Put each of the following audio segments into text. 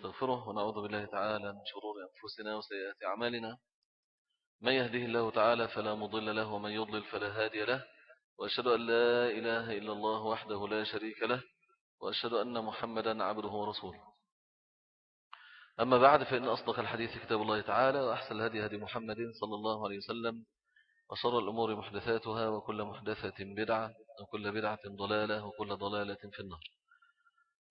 ونستغفره ونعوذ بالله تعالى من شرور أنفسنا وسيئات أعمالنا. من يهده الله تعالى فلا مضل له ومن يضلل فلا هادي له. وأشهد أن لا إله إلا الله وحده لا شريك له. وأشهد أن محمدا عبده ورسوله. أما بعد فإن أصدق الحديث كتاب الله تعالى وأحسن الهدي هدي محمد صلى الله عليه وسلم. وشر الأمور محدثاتها وكل محدثة بدعة وكل بدعة ضلالة وكل ضلالة في النار.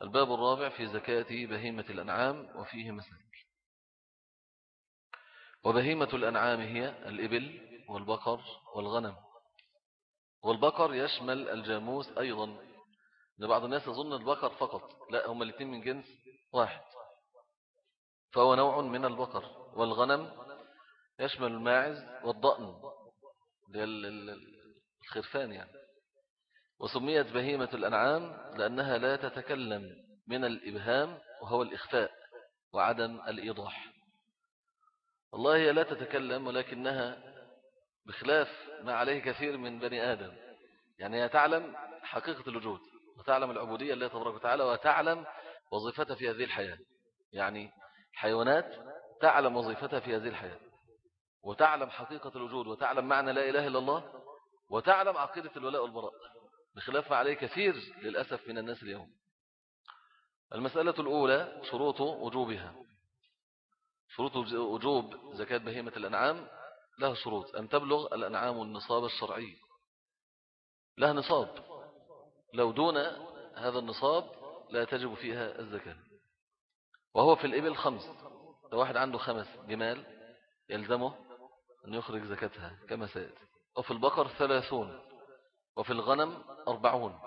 الباب الرابع في زكاة بهيمة الأنعام وفيه مسائل وبهيمة الأنعام هي الإبل والبقر والغنم. والبقر يشمل الجاموس أيضا. لبعض الناس يظن البقر فقط. لا هم الاثنين من جنس واحد. فهو نوع من البقر. والغنم يشمل الماعز والضأن. الخرفان يعني. وسميت بهيمة الأنعام لأنها لا تتكلم من الإبهام وهو الإخفاء وعدم الإيضاح. الله هي لا تتكلم ولكنها بخلاف ما عليه كثير من بني آدم. يعني هي تعلم حقيقة الوجود وتعلم العبودية الله تبارك وتعالى وتعلم وظيفتها في هذه الحياة. يعني حيوانات تعلم وظيفتها في هذه الحياة. وتعلم حقيقة الوجود وتعلم معنى لا إله إلا الله وتعلم عقيدة الولاء والبراء. بخلاف عليه كثير للأسف من الناس اليوم. المسألة الأولى شروط وجوبها. شروط وجوب زكاة بهيمة الأنعام لها شروط. أن تبلغ الأنعام النصاب الشرعي؟ لها نصاب. لو دون هذا النصاب لا تجب فيها الزكاة. وهو في الإبل خمس. لو واحد عنده خمس جمال يلزمه أن يخرج زكاتها كما سيأتي. وفي البقر ثلاثون. وفي الغنم أربعون.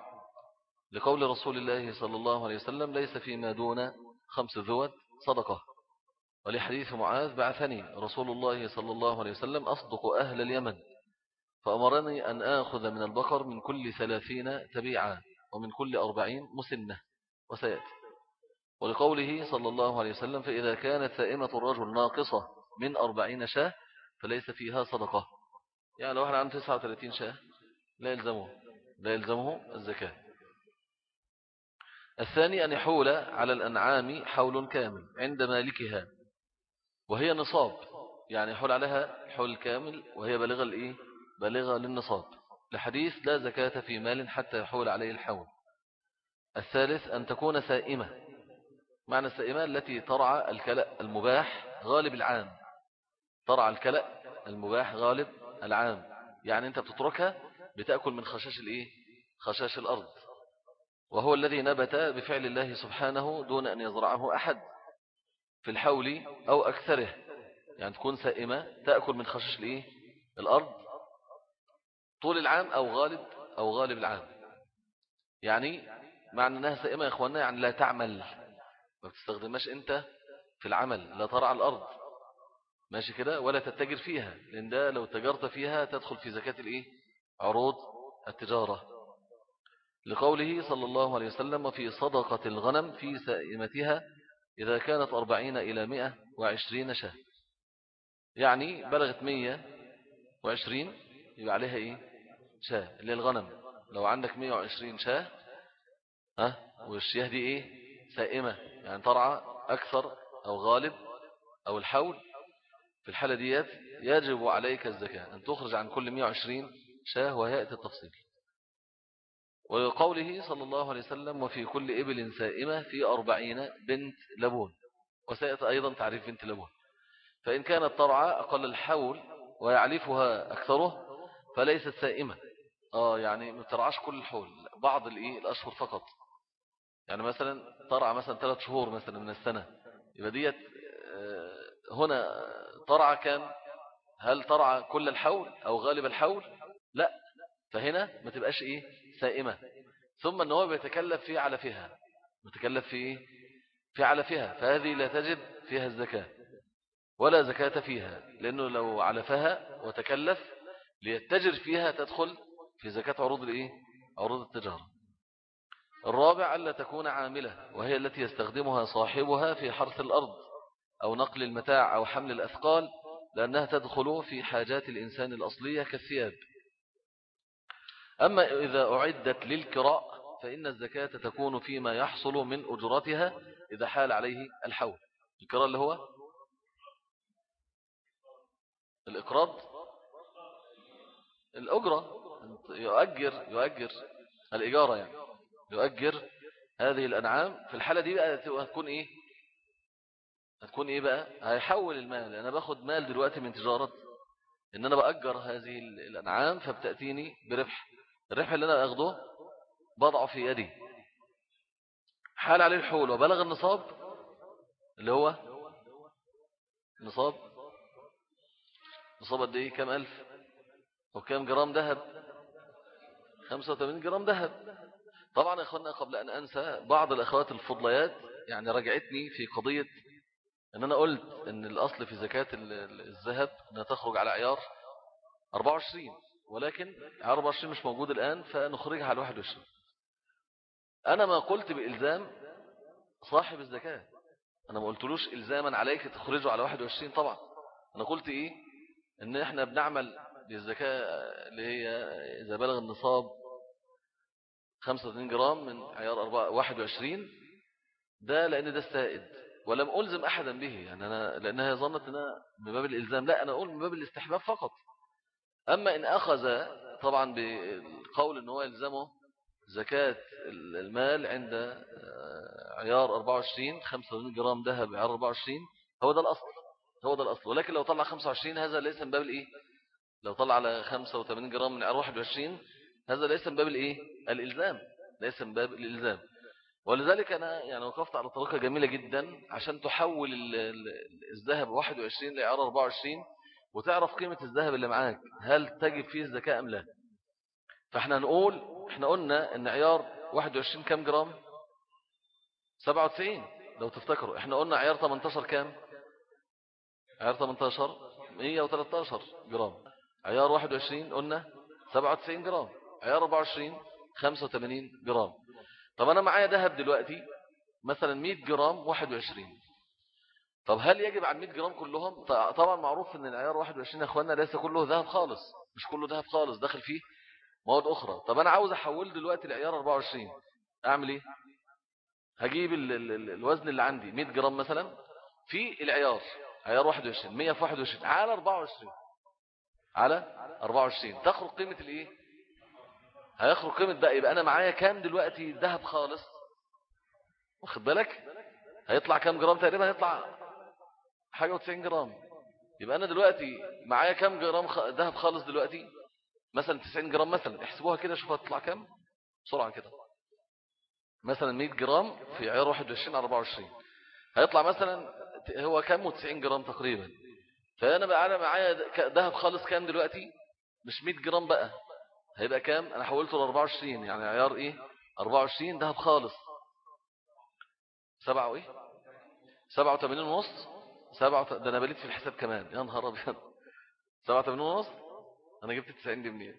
لقول رسول الله صلى الله عليه وسلم ليس فيما دون خمس ذوت صدقة. ولحديث معاذ بعثني رسول الله صلى الله عليه وسلم أصدق أهل اليمن فأمرني أن آخذ من البقر من كل ثلاثين تبيعا ومن كل أربعين مسنة وسيأتي. ولقوله صلى الله عليه وسلم فإذا كانت ثائمة الرجل ناقصة من أربعين شاة فليس فيها صدقة. يعني لو إحنا عن 39 شاة. لا يلزمه لا يلزمه الزكاة. الثاني أن يحول على الأنعام حول كامل عند مالكها وهي نصاب. يعني يحول عليها الحول الكامل وهي بالغة الإيه؟ بالغة للنصاب. لحديث لا زكاة في مال حتى يحول عليه الحول. الثالث أن تكون سائمة. معنى السائمة التي ترعى الكلأ المباح غالب العام. ترعى الكلأ المباح غالب العام. يعني أنت بتتركها بتأكل من خشاش الإيه؟ خشاش الأرض. وهو الذي نبت بفعل الله سبحانه دون أن يزرعه أحد في الحول أو أكثره. يعني تكون سائمة تأكل من خشاش الإيه؟ الأرض. طول العام أو غالب أو غالب العام. يعني معنى أنها سائمة يا إخواننا يعني لا تعمل. ما بتستخدمهاش أنت في العمل. لا ترعى الأرض. ماشي كده؟ ولا تتجر فيها. لأن ده لو تجرت فيها تدخل في زكاة الإيه؟ عروض التجارة. لقوله صلى الله عليه وسلم في صدقة الغنم في سائمتها إذا كانت أربعين إلى مئة وعشرين شهر يعني بلغت مية وعشرين يبقى عليها إيه؟ شاة اللي الغنم لو عندك مية وعشرين شاة ها والشياه دي إيه؟ سائمة. يعني ترعى أكثر أو غالب أو الحول في الحالة ديت يجب عليك الزكاة. أن تخرج عن كل 120 شاه ويأتي التفصيل. وقوله صلى الله عليه وسلم وفي كل إبل سائمة في أربعين بنت لبون. وسيأتي أيضا تعريف بنت لبون. فإن كانت ترعى أقل الحول ويعلفها أكثره فليست سائمة. آه يعني ما ترعاش كل الحول بعض الأشهر فقط. يعني مثلا ترعى مثلا ثلاث شهور مثلا من السنة. يبقى ديت آه، هنا ترعى كان هل ترعى كل الحول أو غالب الحول؟ فهنا ما تبقاش إيه؟ سائمة. ثم أنه هو بيتكلف في علفها متكلف في إيه في علفها فهذه لا تجب فيها الزكاة ولا زكاة فيها لأنه لو علفها وتكلف ليتجر فيها تدخل في زكاة عروض الإيه؟ عروض التجارة. الرابع ألا تكون عاملة وهي التي يستخدمها صاحبها في حرث الأرض أو نقل المتاع أو حمل الأثقال لأنها تدخل في حاجات الإنسان الأصلية كالثياب. أما إذا أعدت للكراء فإن الزكاة تكون فيما يحصل من أجرتها إذا حال عليه الحول. القراء اللي هو الإقراض. الأجرة. يؤجر يؤجر الإجارة يعني. يؤجر هذه الأنعام. في الحالة دي بقى هتكون إيه؟ هتكون إيه بقى؟ هيحول المال. أنا باخد مال دلوقتي من تجارة. إن أنا بأجر هذه الأنعام فبتأتيني بربح. الربح اللي أنا أخده بضعه في يدي. حال عليه الحول. وبلغ النصاب اللي هو نصاب نصاب قد إيه؟ كم ألف؟ وكم جرام ذهب؟ 85 جرام ذهب. طبعا يا اخوانا قبل أن أنسى بعض الأخوات الفضليات يعني رجعتني في قضية أن أنا قلت أن الأصل في زكاة الذهب أنها تخرج على عيار 24 ولكن عيار 24 مش موجود الآن فنخرجها على 21 أنا ما قلت بإلزام صاحب الزكاة. أنا ما قلتلوش إلزاما عليك تخرجه على 21 طبعا. أنا قلت إيه؟ إن إحنا بنعمل بالزكاة اللي هي إذا بلغ النصاب 35 جرام من عيار 21 ده لأن ده السائد. ولم ألزم أحدا به. يعني أنا لأنها ظنت أنها من باب الإلزام. لا أنا أقول من باب الاستحباب فقط. أما إن أخذ طبعا بالقول أنه يلزمه زكاة المال عند آه، عيار 24 85 جرام ذهب عيار 24 هو ده الأصل هو ده الأصل. ولكن لو طلع 25 هذا ليس من باب الإيه؟ لو طلع على 85 جرام من عيار 21 هذا ليس من باب الإيه؟ الإلزام ليس من باب الإلزام. ولذلك أنا يعني وقفت على طريقة جميلة جدا عشان تحول الذهب 21 لعيار 24 وتعرف قيمة الذهب اللي معاك هل تجب فيه الزكاة أم لا؟ فإحنا نقول إحنا قلنا إن عيار 21 كام جرام؟ 97 لو تفتكروا. إحنا قلنا عيار 18 كام؟ عيار 18 113 جرام. عيار 21 قلنا 97 جرام. عيار 24 85 جرام. طب أنا معايا ذهب دلوقتي مثلا 100 جرام 21 طب هل يجب على 100 جرام كلهم؟ طبعا معروف إن العيار 21 يا إخوانا ليس كله ذهب خالص. مش كله ذهب خالص داخل فيه مواد أخرى. طب أنا عاوز أحول دلوقتي العيار 24 أعمل إيه؟ هجيب ال ال ال الوزن اللي عندي 100 جرام مثلا في العيار. عيار 21 100 في 21 على 24 على 24 تخرج قيمة الإيه؟ هيخرج قيمة بقى يبقى أنا معايا كام دلوقتي ذهب خالص؟ واخد بالك؟ هيطلع كام جرام تقريبا؟ هيطلع حاجة و90 جرام. يبقى أنا دلوقتي معايا كام جرام ذهب خالص دلوقتي؟ مثلا 90 جرام مثلا. احسبوها كده شوفوا هتطلع كام؟ بسرعة كده. مثلا 100 جرام في عيار 21 على 24 هيطلع مثلا هو كام 90 جرام تقريبا. فأنا بقى أنا معايا ذهب خالص كام دلوقتي؟ مش 100 جرام بقى. هيبقى كام؟ أنا حولته ل 24 يعني عيار إيه؟ 24 ذهب خالص. 7 وإيه؟ 87 ونص. 7 ده أنا بليت في الحساب كمان. يا نهار أبيض. 87 ونص؟ أنا جبت 90 دي منين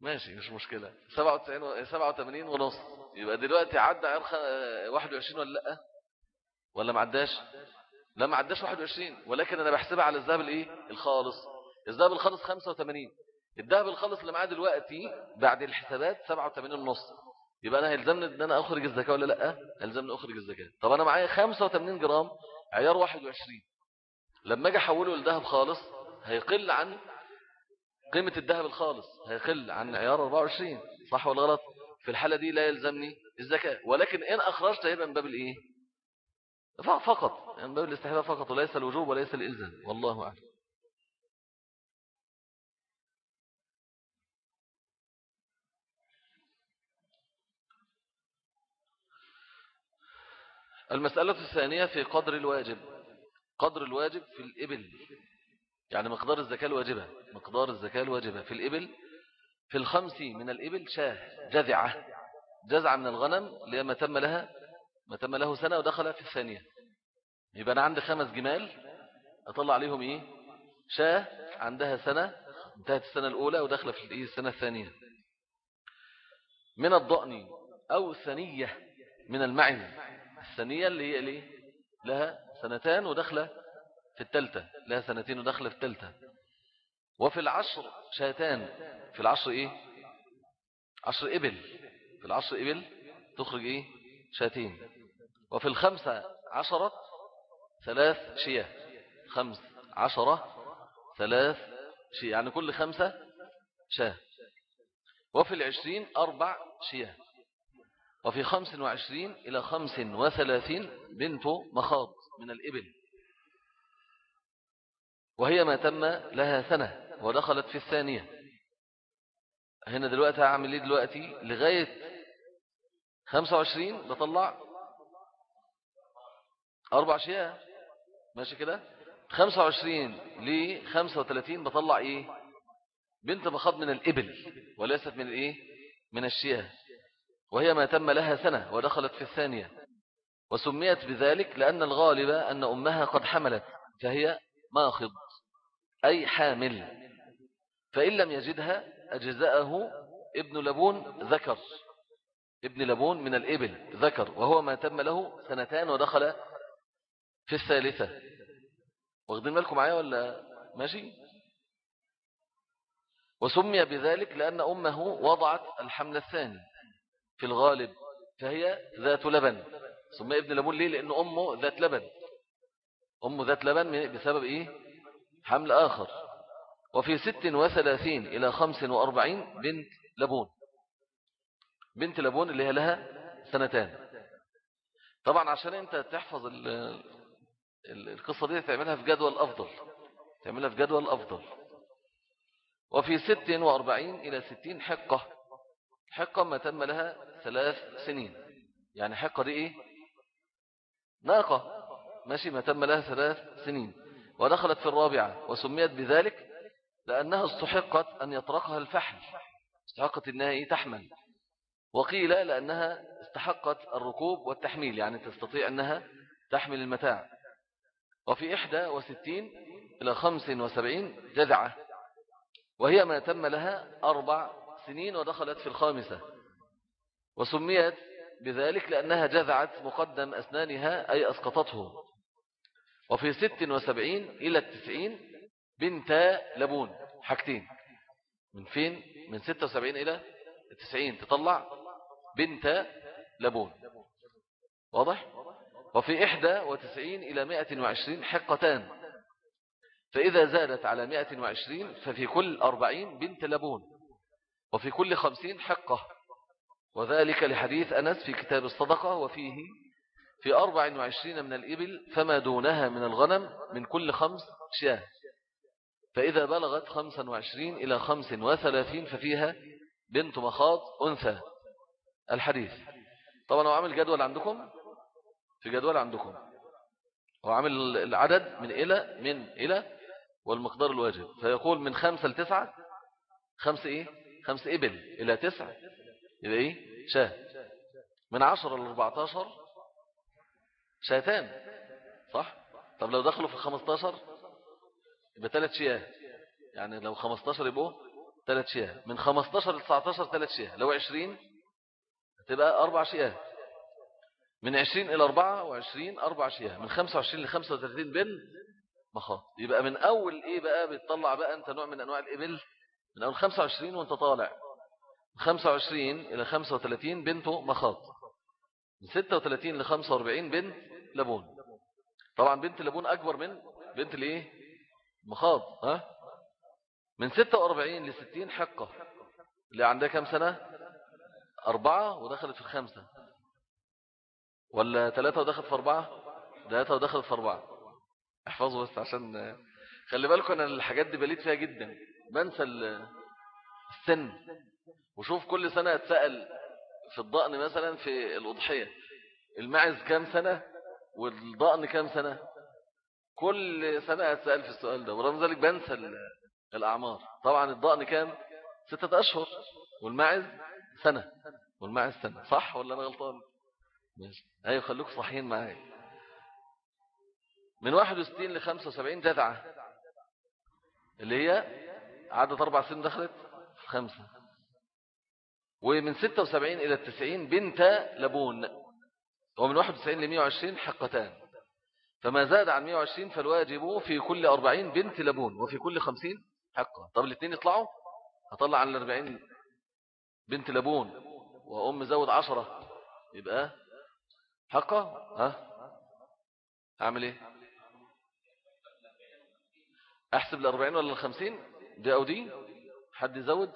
ماشي مش مشكلة. 97 87 ونص. يبقى دلوقتي عدى عيار 21 ولا لأ؟ ولا ما عداش؟ لا ما عداش 21 ولكن أنا بحسبها على الذهب الإيه؟ الخالص. الذهب الخالص 85 الذهب الخالص اللي معايا دلوقتي بعد الحسابات 87 ونص. يبقى أنا هيلزمني إن أنا أخرج الزكاة ولا لأ؟ هيلزمني أخرج الزكاة. طب أنا معايا 85 جرام عيار 21 لما أجي احوله لذهب خالص هيقل عن قيمة الذهب الخالص هيقل عن عيار 24 صح ولا غلط؟ في الحالة دي لا يلزمني الزكاة ولكن إن أخرجت هيبقى من باب الإيه؟ فقط. يعني من باب الاستحباب فقط وليس الوجوب وليس الإلزام. والله أعلم. المسألة الثانية في قدر الواجب قدر الواجب في الإبل. يعني مقدار الزكاة الواجبة مقدار الزكاة الواجبة في الإبل في الخمس من الإبل شاة جذعة جزعة من الغنم لما تم لها ما تم له سنة ودخل في الثانية. يبقى أنا عندي خمس جمال أطلع عليهم إيه؟ شاة عندها سنة انتهت السنة الأولى ودخل في السنة الثانية. من الضأن أو ثنية من المعز الثانية اللي هي ليه لها سنتان ودخل في التالتة لها سنتين ودخل في التالتة. وفي العشر شاتان في العشر إيه؟ عشر إبل. في العشر إبل تخرج إيه؟ شاتين. وفي الخمسة عشرة ثلاث شياه خمس عشرة ثلاث شياه يعني كل خمسة شاه وفي العشرين أربع شياه وفي خمس وعشرين إلى خمس وثلاثين بنت مخاض من الإبل. وهي ما تم لها سنة ودخلت في الثانية. هنا دلوقتي هعمل إيه دلوقتي؟ لغاية 25 بطلع أربع شياه ماشي كده؟ 25 ل 35 بطلع إيه؟ بنت مخاض من الإبل وليست من الايه من الشياه. وهي ما تم لها سنة ودخلت في الثانية. وسميت بذلك لأن الغالب أن أمها قد حملت فهي ماخض أي حامل. فإن لم يجدها أجزاءه ابن لبون ذكر. ابن لبون من الإبل ذكر وهو ما تم له سنتان ودخل في الثالثة. واخدين بالكم معايا ولا ماشي؟ وسمي بذلك لأن أمه وضعت الحمل الثاني. في الغالب فهي ذات لبن. سمي ابن لبون ليه؟ لأن أمه ذات لبن. أمه ذات لبن بسبب إيه؟ حمل آخر. وفي ست وثلاثين إلى خمس وأربعين بنت لبون. بنت لبون اللي هي لها سنتان. طبعا عشان أنت تحفظ القصة دي تعملها في جدول أفضل. تعملها في جدول أفضل. وفي ست وأربعين إلى ستين حقة. حقة ما تم لها ثلاث سنين. يعني حقة دي إيه؟ ناقة. ماشي ما تم لها ثلاث سنين. ودخلت في الرابعة وسميت بذلك لأنها استحقت أن يطرقها الفحل. استحقت أنها إيه؟ تحمل. وقيل لأنها استحقت الركوب والتحميل يعني تستطيع أنها تحمل المتاع. وفي إحدى وستين إلى خمس وسبعين جذعة. وهي ما تم لها أربع سنين ودخلت في الخامسة. وسميت بذلك لأنها جذعت مقدم أسنانها أي أسقطته. وفي ست وسبعين إلى التسعين بنت لبون حاجتين. من فين؟ من ستة وسبعين إلى التسعين تطلع بنت لبون. واضح؟ وفي إحدى وتسعين إلى مائة وعشرين حقتان. فإذا زادت على مائة وعشرين ففي كل أربعين بنت لبون. وفي كل خمسين حقة. وذلك لحديث أنس في كتاب الصدقة وفيه في أربع وعشرين من الإبل فما دونها من الغنم من كل خمس شاة. فإذا بلغت خمسا وعشرين إلى خمس وثلاثين ففيها بنت مخاض أنثى. الحديث. طبعا هو عامل جدول عندكم؟ في جدول عندكم. هو عامل العدد من إلى من إلى والمقدار الواجب. فيقول من خمسة لتسعة خمس إيه؟ خمس إبل إلى تسعة. يبقى إيه؟ شاه من عشرة لأربعتاشر شاتان صح؟ طب لو دخلوا في خمستاشر يبقى ثلاث شياه. يعني لو 15 يبقوا ثلاث شياه. من 15 ل 19 ثلاث شياه. لو 20 هتبقى أربع شياه. من 20 إلى 24 أربع شياه. من 25 ل 35 بن مخاط. يبقى من أول إيه بقى بتطلع بقى أنت نوع من أنواع الإبل؟ من أول 25 وأنت طالع. 25 إلى 35 بنته مخاط من 36 ل 45 بنت لبون. طبعا بنت لبون أكبر من بنت الإيه مخاض ها؟ من 46 ل 60 حقة. اللي عندها كم سنة؟ أربعة ودخلت في الخامسة ولا ثلاثة ودخلت في أربعة؟ ثلاثة ودخلت في أربعة. احفظوا بس عشان خلي بالكم أنا الحاجات دي بليت فيها جدا. بنسى السن. وشوف كل سنة اتسأل في الضأن مثلا في الأضحية. المعز كام سنة والضأن كام سنة؟ كل سنة أتسأل في السؤال ده ورغم ذلك بنسى الأعمار. طبعا الضأن كام؟ ستة أشهر. والماعز سنة. والماعز سنة. صح ولا أنا غلطان؟ ماشي. أيوة خلوك صحيين معايا. من 61 ل 75 جدعة اللي هي عدد أربع سنين دخلت خمسة. ومن 76 إلى 90 بنت لبون ومن 91 ل 120 حقتان. فما زاد عن 120 فالواجب في كل 40 بنت لبون وفي كل 50 حقة. طب الاثنين يطلعوا؟ هطلع عن 40 بنت لبون. وأم زود عشرة يبقى حقة؟ ها؟ أعمل إيه؟ أحسب الأربعين ولا الخمسين؟ دي أو دي؟ حد يزود؟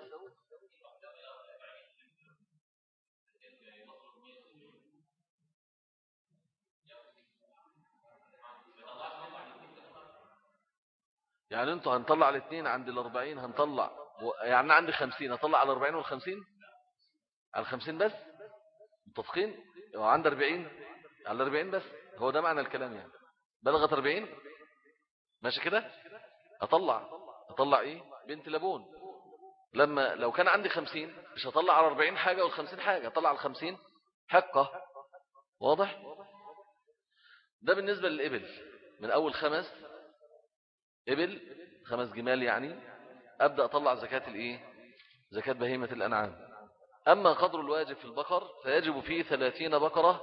يعني أنتوا هنطلع الاثنين عند الأربعين هنطلع يعني عندي خمسين هطلع على الأربعين والخمسين؟ على الخمسين بس؟ متفقين؟ وعند أربعين؟ على الأربعين بس؟ هو ده معنى الكلام يعني. بلغت أربعين؟ ماشي كده؟ اطلع اطلع إيه؟ بنت لبون. لما لو كان عندي خمسين مش هطلع على أربعين حاجة والخمسين حاجة اطلع على الخمسين؟ حقة. واضح؟ ده بالنسبة للإبل. من أول خمس إبل خمس جمال يعني أبدأ أطلع زكاة الإيه؟ زكاة بهيمة الأنعام. أما قدر الواجب في البقر فيجب فيه ثلاثين بقرة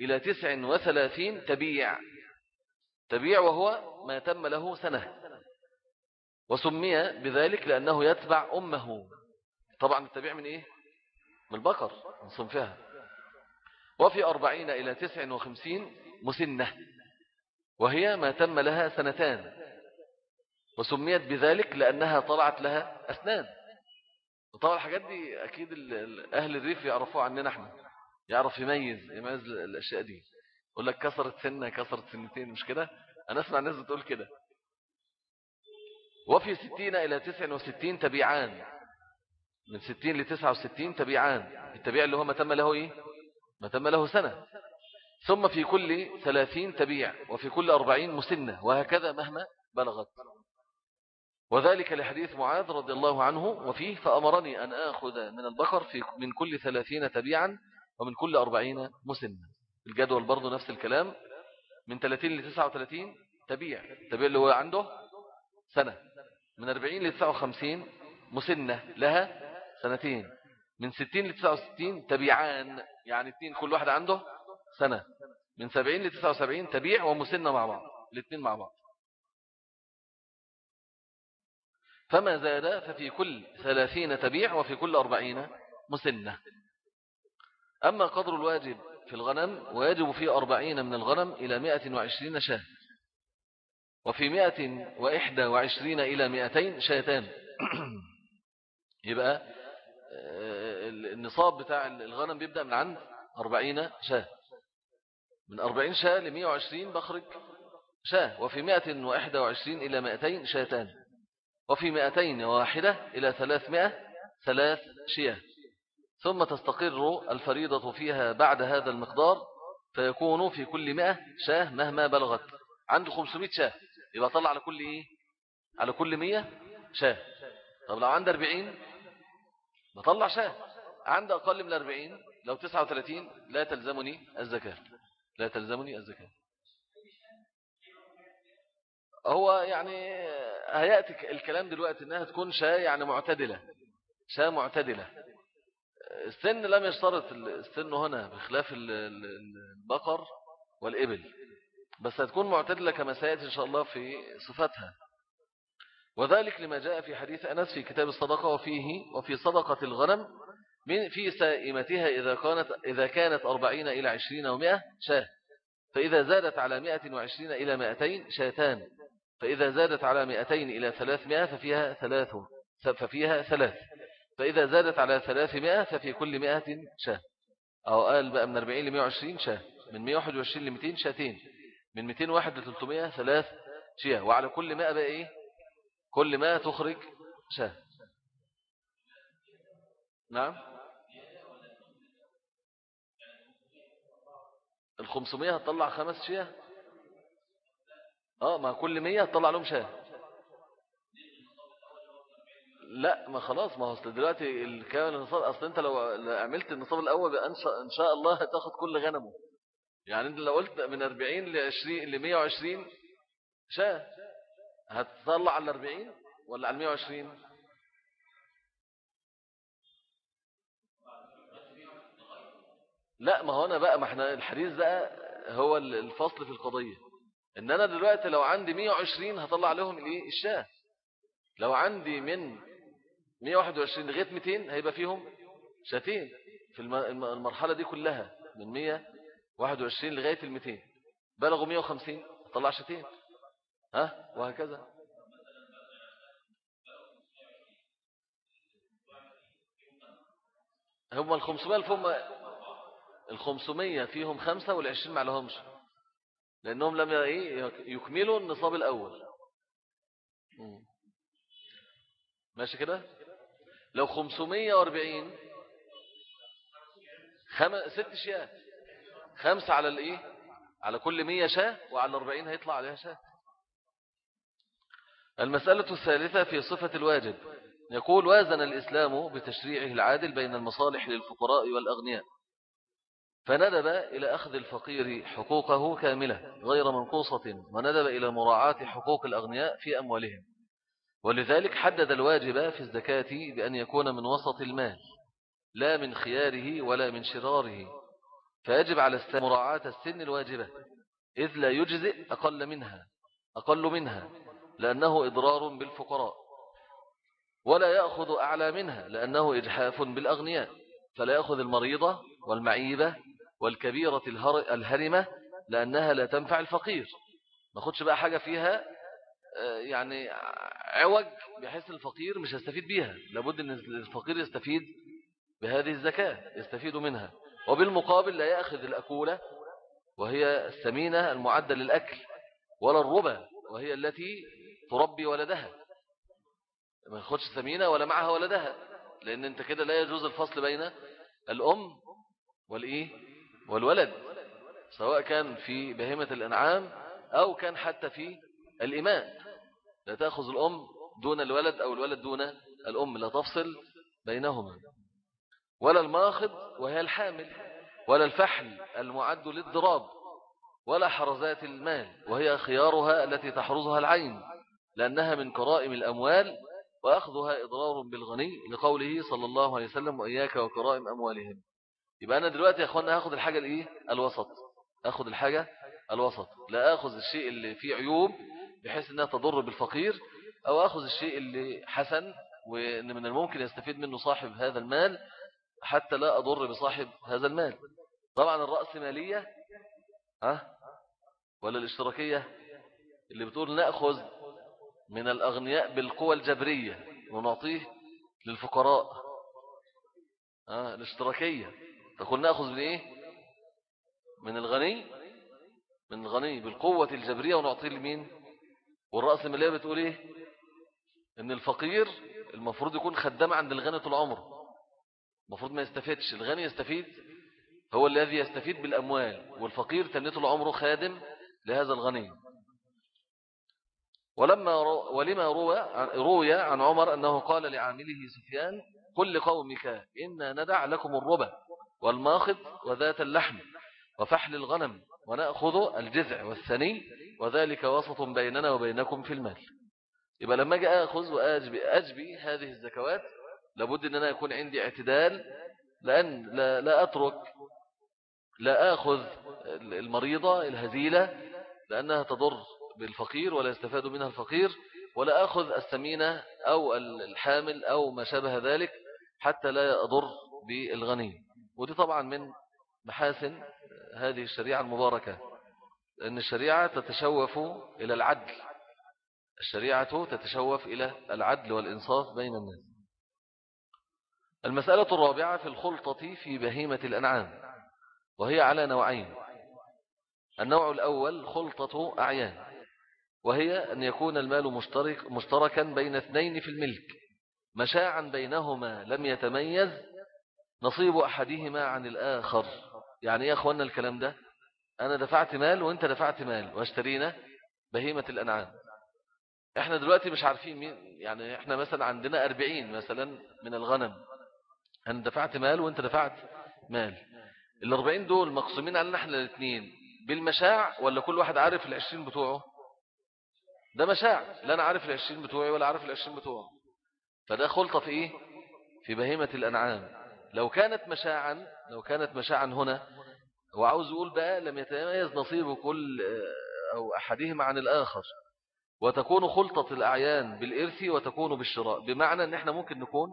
إلى تسع وثلاثين تبيع. تبيع وهو ما تم له سنة. وسمي بذلك لأنه يتبع أمه. طبعا التبيع من إيه؟ من البقر من صنفها. وفي أربعين إلى تسع وخمسين مسنة. وهي ما تم لها سنتان. وسميت بذلك لأنها طلعت لها أسنان. وطبعا الحاجات دي أكيد أهل الريف يعرفوها عننا إحنا. يعرف يميز يميز الأشياء دي. يقول لك كسرت سنة كسرت سنتين مش كده؟ أنا أسمع الناس بتقول كده. وفي ستين إلى تسع وستين تبيعان من ستين لتسعة وستين تبيعان التبيع اللي هو ما تم له إيه؟ ما تم له سنة. ثم في كل ثلاثين تبيع وفي كل أربعين مسنة وهكذا مهما بلغت. وذلك لحديث معاذ رضي الله عنه وفيه فأمرني أن آخذ من البقر في من كل ثلاثين تبيعا ومن كل أربعين مسنة الجدول برضو نفس الكلام من 30 ل 39 تبيع. تبيع اللي هو عنده سنة. من 40 ل 59 مسنة لها سنتين. من 60 ل 69 تبيعان يعني اثنين كل واحد عنده سنة. من 70 ل 79 تبيع ومسنة مع بعض الاثنين مع بعض. فما زاد ففي كل ثلاثين تبيع وفي كل أربعين مسنة. أما قدر الواجب في الغنم ويجب في أربعين من الغنم إلى مائة وعشرين شاة. وفي مائة وإحدى وعشرين إلى مائتين شاتان. يبقى آه، النصاب بتاع الغنم بيبدأ من عند أربعين شاة. من أربعين شاة لمائة وعشرين بخرج شاة. وفي مائة وإحدى وعشرين إلى مائتين شاتان. وفي مائتين واحدة إلى ثلاثمائة ثلاث شياه. ثم تستقر الفريضة فيها بعد هذا المقدار فيكون في كل مئة شاة مهما بلغت. عنده 500 شاة يبقى طلع على كل إيه؟ على كل مئة شاة. طب لو عنده 40 بطلع شاة. عنده أقل من 40 لو 39 لا تلزمني الزكاة. لا تلزمني الزكاة. هو يعني هيأتي الكلام دلوقتي إنها تكون شاة يعني معتدلة شاة معتدلة. السن لم يشترط السن هنا بخلاف البقر والإبل بس هتكون معتدلة كما سيأتي إن شاء الله في صفتها. وذلك لما جاء في حديث أنس في كتاب الصدقة وفيه وفي صدقة الغنم من في سائمتها إذا كانت, إذا كانت أربعين إلى عشرين ومائة شاة فإذا زادت على مائة وعشرين إلى مائتين شاتان. فإذا زادت على مائتين إلى ثلاثمائة ففيها ثلاث ففيها ثلاث. فإذا زادت على ثلاثمائة ففي كل مائة شاة. أو قال بقى من 40 ل 120 شاة. من 121 ل 200 شاتين. من 201 ل 300 ثلاث شياه. وعلى كل مائة بقى إيه؟ كل مائة تخرج شاة. نعم؟ الخمسمية هتطلع خمس شياه؟ آه ما كل مية هتطلع لهم شاه لا ما خلاص ما هو أصل دلوقتي الكامل النصاب أصل أنت لو عملت النصاب الأول إن شاء الله هتاخد كل غنمه. يعني أنت لو قلت من 40 ل 20 ل 120 شاه هتطلع على 40 ولا على 120 لا ما هو أنا بقى ما إحنا الحديث ده هو الفصل في القضية. إن أنا دلوقتي لو عندي 120 هطلع لهم الايه الشاه. لو عندي من 121 لغاية 200 هيبقى فيهم شاتين في المرحلة دي كلها. من 121 لغاية ال 200 بلغوا 150 طلع شتين ها؟ وهكذا. هم ال 500 هم ال 500 فيهم خمسة وال 20 ما لهمش لأنهم لم إيه، يكملوا النصاب الأول. ماشي كده؟ لو 540 خم... ست شيات خمسة على الإيه؟ على كل 100 شاة وعلى 40 هيطلع عليها شاة. المسألة الثالثة في صفة الواجب. يقول وازن الإسلام بتشريعه العادل بين المصالح للفقراء والأغنياء. فندب إلى أخذ الفقير حقوقه كاملة غير منقوصة وندب إلى مراعاة حقوق الأغنياء في أموالهم. ولذلك حدد الواجب في الزكاة بأن يكون من وسط المال لا من خياره ولا من شراره. فيجب على مراعاة السن الواجبة إذ لا يجزئ أقل منها أقل منها لأنه إضرار بالفقراء. ولا يأخذ أعلى منها لأنه إجحاف بالأغنياء. فلا يأخذ المريضة والمعيبة والكبيرة الهرمة لأنها لا تنفع الفقير. ما خدش بقى حاجة فيها آه، يعني عوج بحيث الفقير مش هيستفيد بيها. لابد أن الفقير يستفيد بهذه الزكاة يستفيد منها. وبالمقابل لا يأخذ الأكولة وهي السمينة المعدة للأكل ولا الربا وهي التي تربي ولدها. ما ياخدش سمينة ولا معها ولدها لأن أنت كده لا يجوز الفصل بين الأم والإيه؟ والولد سواء كان في بهيمة الأنعام أو كان حتى في الإماء لا تأخذ الأم دون الولد أو الولد دون الأم لا تفصل بينهما. ولا الماخض وهي الحامل ولا الفحل المعد للضراب ولا حرزات المال وهي خيارها التي تحرزها العين لأنها من كرائم الأموال وأخذها إضرار بالغني لقوله صلى الله عليه وسلم وإياك وكرائم أموالهم. يبقى أنا دلوقتي يا أخوانا أخذ الحاجة الإيه؟ الوسط. أخذ الحاجة الوسط. لا أخذ الشيء اللي فيه عيوب بحيث أنها تضر بالفقير أو أخذ الشيء اللي حسن وأن من الممكن يستفيد منه صاحب هذا المال حتى لا أضر بصاحب هذا المال. طبعا الرأس مالية ها؟ ولا الاشتراكية؟ اللي بتقول نأخذ من الأغنياء بالقوى الجبرية ونعطيه للفقراء. ها؟ الاشتراكية. تقول نأخذ من إيه؟ من الغني؟ من الغني بالقوة الجبرية ونعطيه لمين؟ والرأس المالية بتقول إيه؟ إن الفقير المفروض يكون خدام عند الغني طول عمره. المفروض ما يستفيدش. الغني يستفيد هو الذي يستفيد بالأموال والفقير تنته لعمره خادم لهذا الغني. ولما ولما روى روي عن عمر أنه قال لعامله سفيان كل قومك إنا ندع لكم الربا. والماخذ وذات اللحم وفحل الغنم ونأخذ الجذع والثني وذلك وسط بيننا وبينكم في المال. يبقى لما أجي أخذ وأجبي أجبي هذه الزكوات لابد أن أنا يكون عندي اعتدال لأن لا, لا أترك لا أخذ المريضة الهزيلة لأنها تضر بالفقير ولا يستفاد منها الفقير ولا أخذ السمينة أو الحامل أو ما شابه ذلك حتى لا أضر بالغني ودي طبعا من محاسن هذه الشريعة المباركة أن الشريعة تتشوف إلى العدل. الشريعة تتشوف إلى العدل والإنصاف بين الناس. المسألة الرابعة في الخلطة في بهيمة الأنعام وهي على نوعين. النوع الأول خلطة أعيان وهي أن يكون المال مشترك مشتركا بين اثنين في الملك. مشاعا بينهما لم يتميز نصيب أحدهما عن الآخر. يعني يا أخوانا الكلام ده أنا دفعت مال وإنت دفعت مال واشترينا بهيمة الأنعام. إحنا دلوقتي مش عارفين مين يعني إحنا مثلا عندنا أربعين مثلا من الغنم. أنا دفعت مال وأنت دفعت مال. الأربعين دول مقسومين علينا إحنا الاثنين بالمشاع ولا كل واحد عارف العشرين بتوعه؟ ده مشاع. لا أنا عارف العشرين بتوعي ولا عارف العشرين بتوعه. فده خلطة في إيه؟ في بهيمة الأنعام. لو كانت مشاعا لو كانت مشاعا هنا وعاوز يقول بقى لم يتميز نصيب كل أو أحدهما عن الآخر. وتكون خلطة الأعيان بالإرث وتكون بالشراء. بمعنى أن إحنا ممكن نكون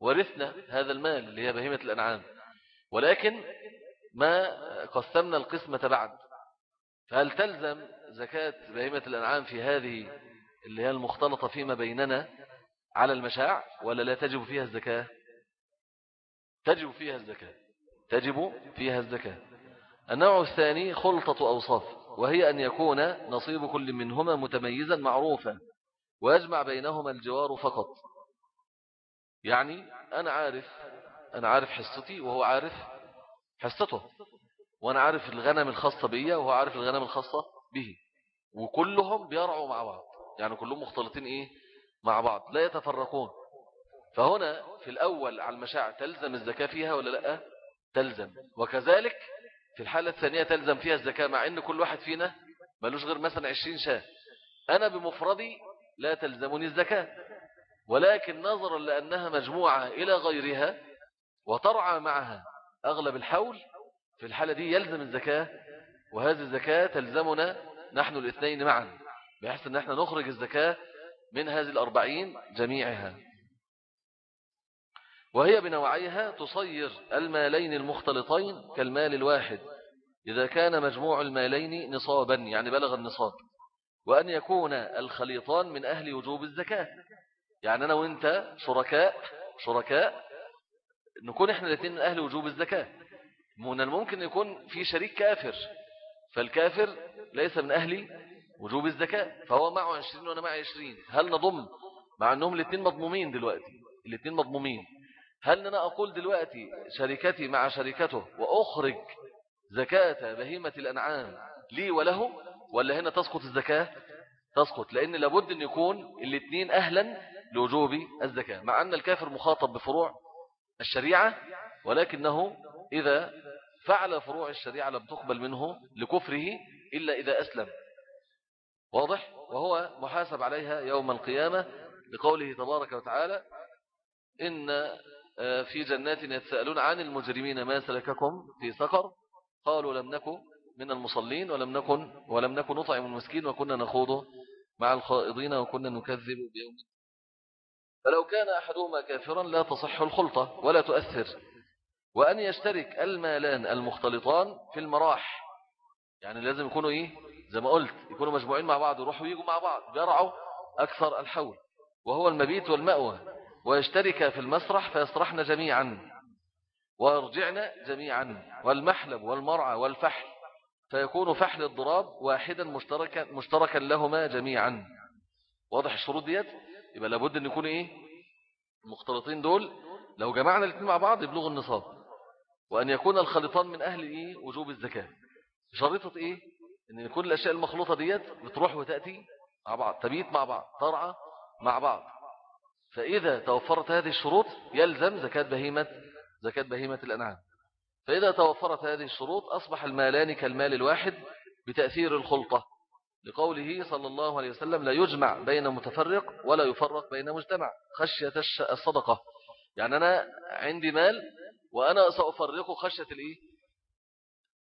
ورثنا هذا المال اللي هي بهيمة الأنعام. ولكن ما قسمنا القسمة بعد. فهل تلزم زكاة بهيمة الأنعام في هذه اللي هي المختلطة فيما بيننا على المشاع ولا لا تجب فيها الزكاة؟ تجب فيها الزكاة. تجب فيها الزكاة. النوع الثاني خلطة أوصاف وهي أن يكون نصيب كل منهما متميزا معروفا ويجمع بينهما الجوار فقط. يعني أنا عارف أنا عارف حصتي وهو عارف حصته وأنا عارف الغنم الخاصة بي وهو عارف الغنم الخاصة به. وكلهم بيرعوا مع بعض. يعني كلهم مختلطين إيه؟ مع بعض. لا يتفرقون. فهنا في الأول على المشاعر تلزم الزكاة فيها ولا لأ؟ تلزم. وكذلك في الحالة الثانية تلزم فيها الزكاة مع أن كل واحد فينا ملوش غير مثلا عشرين شاة. أنا بمفردي لا تلزمني الزكاة ولكن نظرا لأنها مجموعة إلى غيرها وترعى معها أغلب الحول في الحالة دي يلزم الزكاة وهذه الزكاة تلزمنا نحن الاثنين معا بحيث أن إحنا نخرج الزكاة من هذه الأربعين جميعها. وهي بنوعيها تصير المالين المختلطين كالمال الواحد. إذا كان مجموع المالين نصابا يعني بلغ النصاب. وأن يكون الخليطان من أهل وجوب الزكاة. يعني أنا وإنت شركاء شركاء نكون إحنا الاثنين من أهل وجوب الزكاة. من الممكن يكون في شريك كافر. فالكافر ليس من أهل وجوب الزكاة. فهو معه عشرين وأنا معي عشرين. هل نضم؟ مع أنهم الاثنين مضمومين دلوقتي. الاثنين مضمومين. هل أنا أقول دلوقتي شركتي مع شركته وأخرج زكاة بهيمة الأنعام لي وله؟ ولا هنا تسقط الزكاة؟ تسقط لأن لابد أن يكون الاثنين أهلا لوجوب الزكاة مع أن الكافر مخاطب بفروع الشريعة ولكنه إذا فعل فروع الشريعة لم تقبل منه لكفره إلا إذا أسلم. واضح؟ وهو محاسب عليها يوم القيامة لقوله تبارك وتعالى إن في جنات يتسألون عن المجرمين ما سلككم في سقر؟ قالوا لم نكن من المصلين ولم نكن ولم نكن نطعم المسكين وكنا نخوض مع الخائضين وكنا نكذب بيوم. فلو كان أحدهما كافرا لا تصح الخلطة ولا تؤثر. وأن يشترك المالان المختلطان في المراح. يعني لازم يكونوا إيه؟ زي ما قلت يكونوا مجموعين مع بعض يروحوا ويجوا مع بعض بيرعوا أكثر الحول. وهو المبيت والمأوى. ويشترك في المسرح فيسرحن جميعا ويرجعن جميعا والمحلب والمرعى والفحل فيكون فحل الضراب واحدا مشتركا, مشتركا لهما جميعا. واضح الشروط ديت؟ يبقى لابد إن يكون إيه؟ المختلطين دول لو جمعنا الاثنين مع بعض يبلغوا النصاب. وأن يكون الخليطان من أهل إيه؟ وجوب الزكاة. شريطة إيه؟ إن كل الأشياء المخلوطة ديت بتروح وتأتي مع بعض تبيت مع بعض ترعى مع بعض. فإذا توفرت هذه الشروط يلزم زكاة بهيمة زكاة بهيمة الأنعام. فإذا توفرت هذه الشروط أصبح المالان كالمال الواحد بتأثير الخلطة لقوله صلى الله عليه وسلم لا يجمع بين متفرق ولا يفرق بين مجتمع. خشية الصدقة. يعني أنا عندي مال وأنا سأفرقه خشية الإيه؟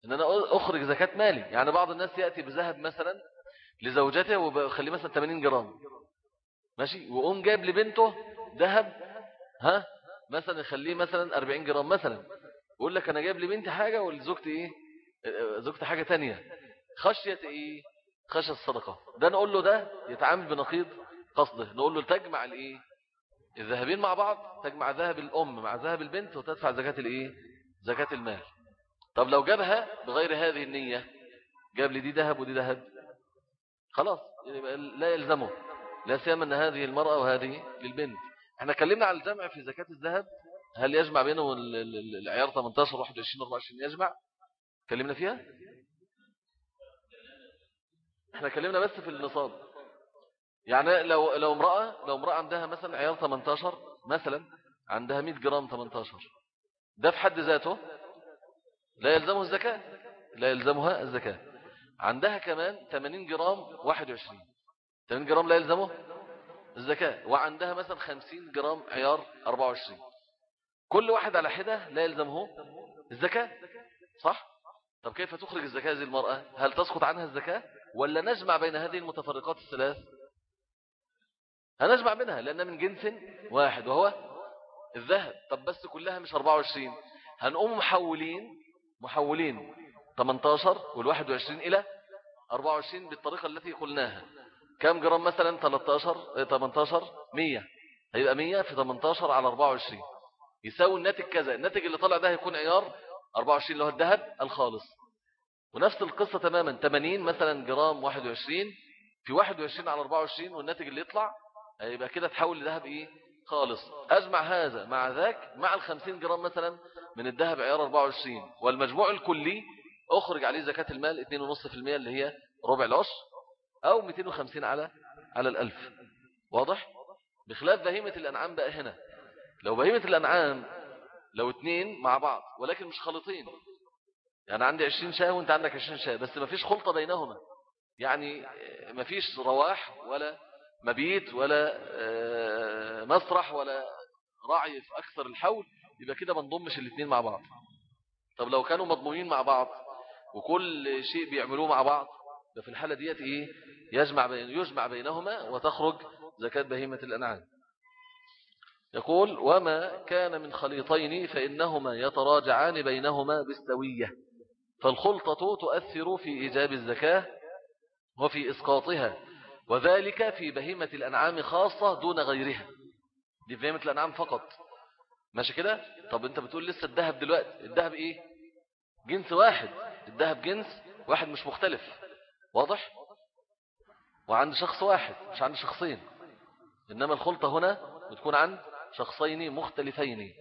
إن أنا أخرج زكاة مالي. يعني بعض الناس يأتي بذهب مثلا لزوجته وبخليه مثلا 80 جرام. ماشي؟ وقوم جاب لبنته ذهب ها؟ مثلا يخليه مثلا 40 جرام مثلا. يقول لك أنا جايب لبنتي حاجة ولزوجتي إيه؟ زوجتي حاجة تانية. خشية إيه؟ خشية الصدقة. ده نقول له ده يتعامل بنقيض قصده. نقول له تجمع الإيه؟ الذهبين مع بعض تجمع ذهب الأم مع ذهب البنت وتدفع زكاة الإيه؟ زكاة المال. طب لو جابها بغير هذه النية جاب لي دي ذهب ودي ذهب خلاص لا يلزمه. لا سيما أن هذه المرأة وهذه للبنت. إحنا اتكلمنا عن الجمع في زكاة الذهب. هل يجمع بينه العيار 18 21 24 يجمع؟ اتكلمنا فيها؟ إحنا اتكلمنا بس في النصاب. يعني لو لو امرأة لو امرأة عندها مثلا عيار 18 مثلا عندها 100 جرام 18 ده في حد ذاته لا يلزمه الزكاة؟ لا يلزمها الزكاة. عندها كمان 80 جرام 21 80 جرام لا يلزمه؟ الزكاة. وعندها مثلا 50 جرام عيار 24 كل واحد على حدة لا يلزمه الزكاة؟ صح؟ طب كيف تخرج الزكاة هذه المرأة؟ هل تسقط عنها الزكاة؟ ولا نجمع بين هذه المتفرقات الثلاث؟ هنجمع بينها لأنها من جنس واحد وهو الذهب. طب بس كلها مش 24 هنقوم محولين محولين 18 وال21 إلى 24 بالطريقة التي قلناها. كم جرام مثلا؟ 13 18 100 هيبقى 100 في 18 على 24 يساوي الناتج كذا. الناتج اللي طلع ده هيكون عيار 24 اللي هو الذهب الخالص. ونفس القصة تماما. 80 مثلا جرام 21 في 21 على 24 والناتج اللي يطلع هيبقى كده تحول لذهب إيه؟ خالص. أجمع هذا مع ذاك مع ال 50 جرام مثلا من الذهب عيار 24 والمجموع الكلي أخرج عليه زكاة المال 2.5% اللي هي ربع العشر. أو 250 على على الألف. واضح؟ بخلاف بهيمة الأنعام بقى هنا. لو بهيمة الأنعام لو اتنين مع بعض ولكن مش خلطين يعني عندي 20 شاة وانت عندك 20 شاة بس ما فيش خلطة بينهما. يعني ما فيش رواح ولا مبيت ولا آه، مسرح ولا رعي في أكثر الحول يبقى كده ما نضمش الاثنين مع بعض. طب لو كانوا مضمومين مع بعض وكل شيء بيعملوه مع بعض في الحالة ديت إيه؟ يجمع, بين يجمع بينهما وتخرج زكاة بهيمة الأنعام. يقول وما كان من خليطين فإنهما يتراجعان بينهما بالسوية. فالخلطة تؤثر في إيجاب الزكاة وفي إسقاطها وذلك في بهيمة الأنعام خاصة دون غيرها. دي بهيمة الأنعام فقط. ماشي كده؟ طب أنت بتقول لسه الذهب دلوقتي الذهب إيه؟ جنس واحد. الذهب جنس واحد مش مختلف. واضح؟ وعند شخص واحد مش عند شخصين. إنما الخلطة هنا بتكون عند شخصين مختلفين.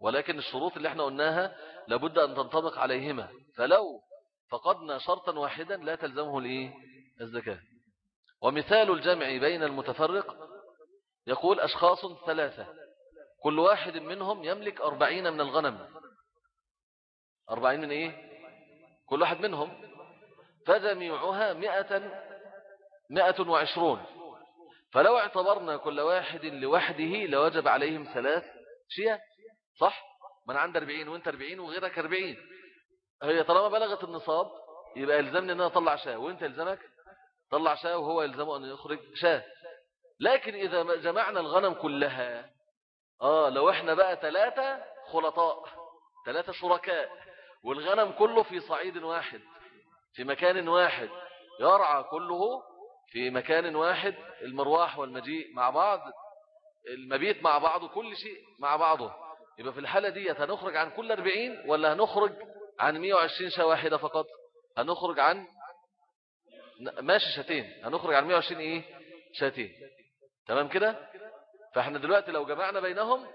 ولكن الشروط اللي إحنا قلناها لابد أن تنطبق عليهما. فلو فقدنا شرطا واحدا لا تلزمه الإيه؟ الزكاة. ومثال الجمع بين المتفرق يقول أشخاص ثلاثة. كل واحد منهم يملك أربعين من الغنم. أربعين من إيه؟ كل واحد منهم. فجميعها مئة, مئة وعشرون. فلو اعتبرنا كل واحد لوحده لوجب عليهم ثلاث شيء صح؟ من عند أربعين وانت أربعين وغيرك أربعين. هي طالما بلغت النصاب يبقى يلزمني إن أنا أطلع شاة. وانت يلزمك طلع شاة وهو يلزمه أن يخرج شاة. لكن إذا جمعنا الغنم كلها آه لو إحنا بقى ثلاثة خلطاء ثلاثة شركاء والغنم كله في صعيد واحد في مكان واحد يرعى كله في مكان واحد المرواح والمجيء مع بعض المبيت مع بعضه كل شيء مع بعضه. يبقى في الحالة دي هنخرج عن كل 40 ولا هنخرج عن 120 شاة واحدة فقط؟ هنخرج عن ماشي شاتين. هنخرج عن 120 إيه؟ شاتين. تمام كده؟ فإحنا دلوقتي لو جمعنا بينهم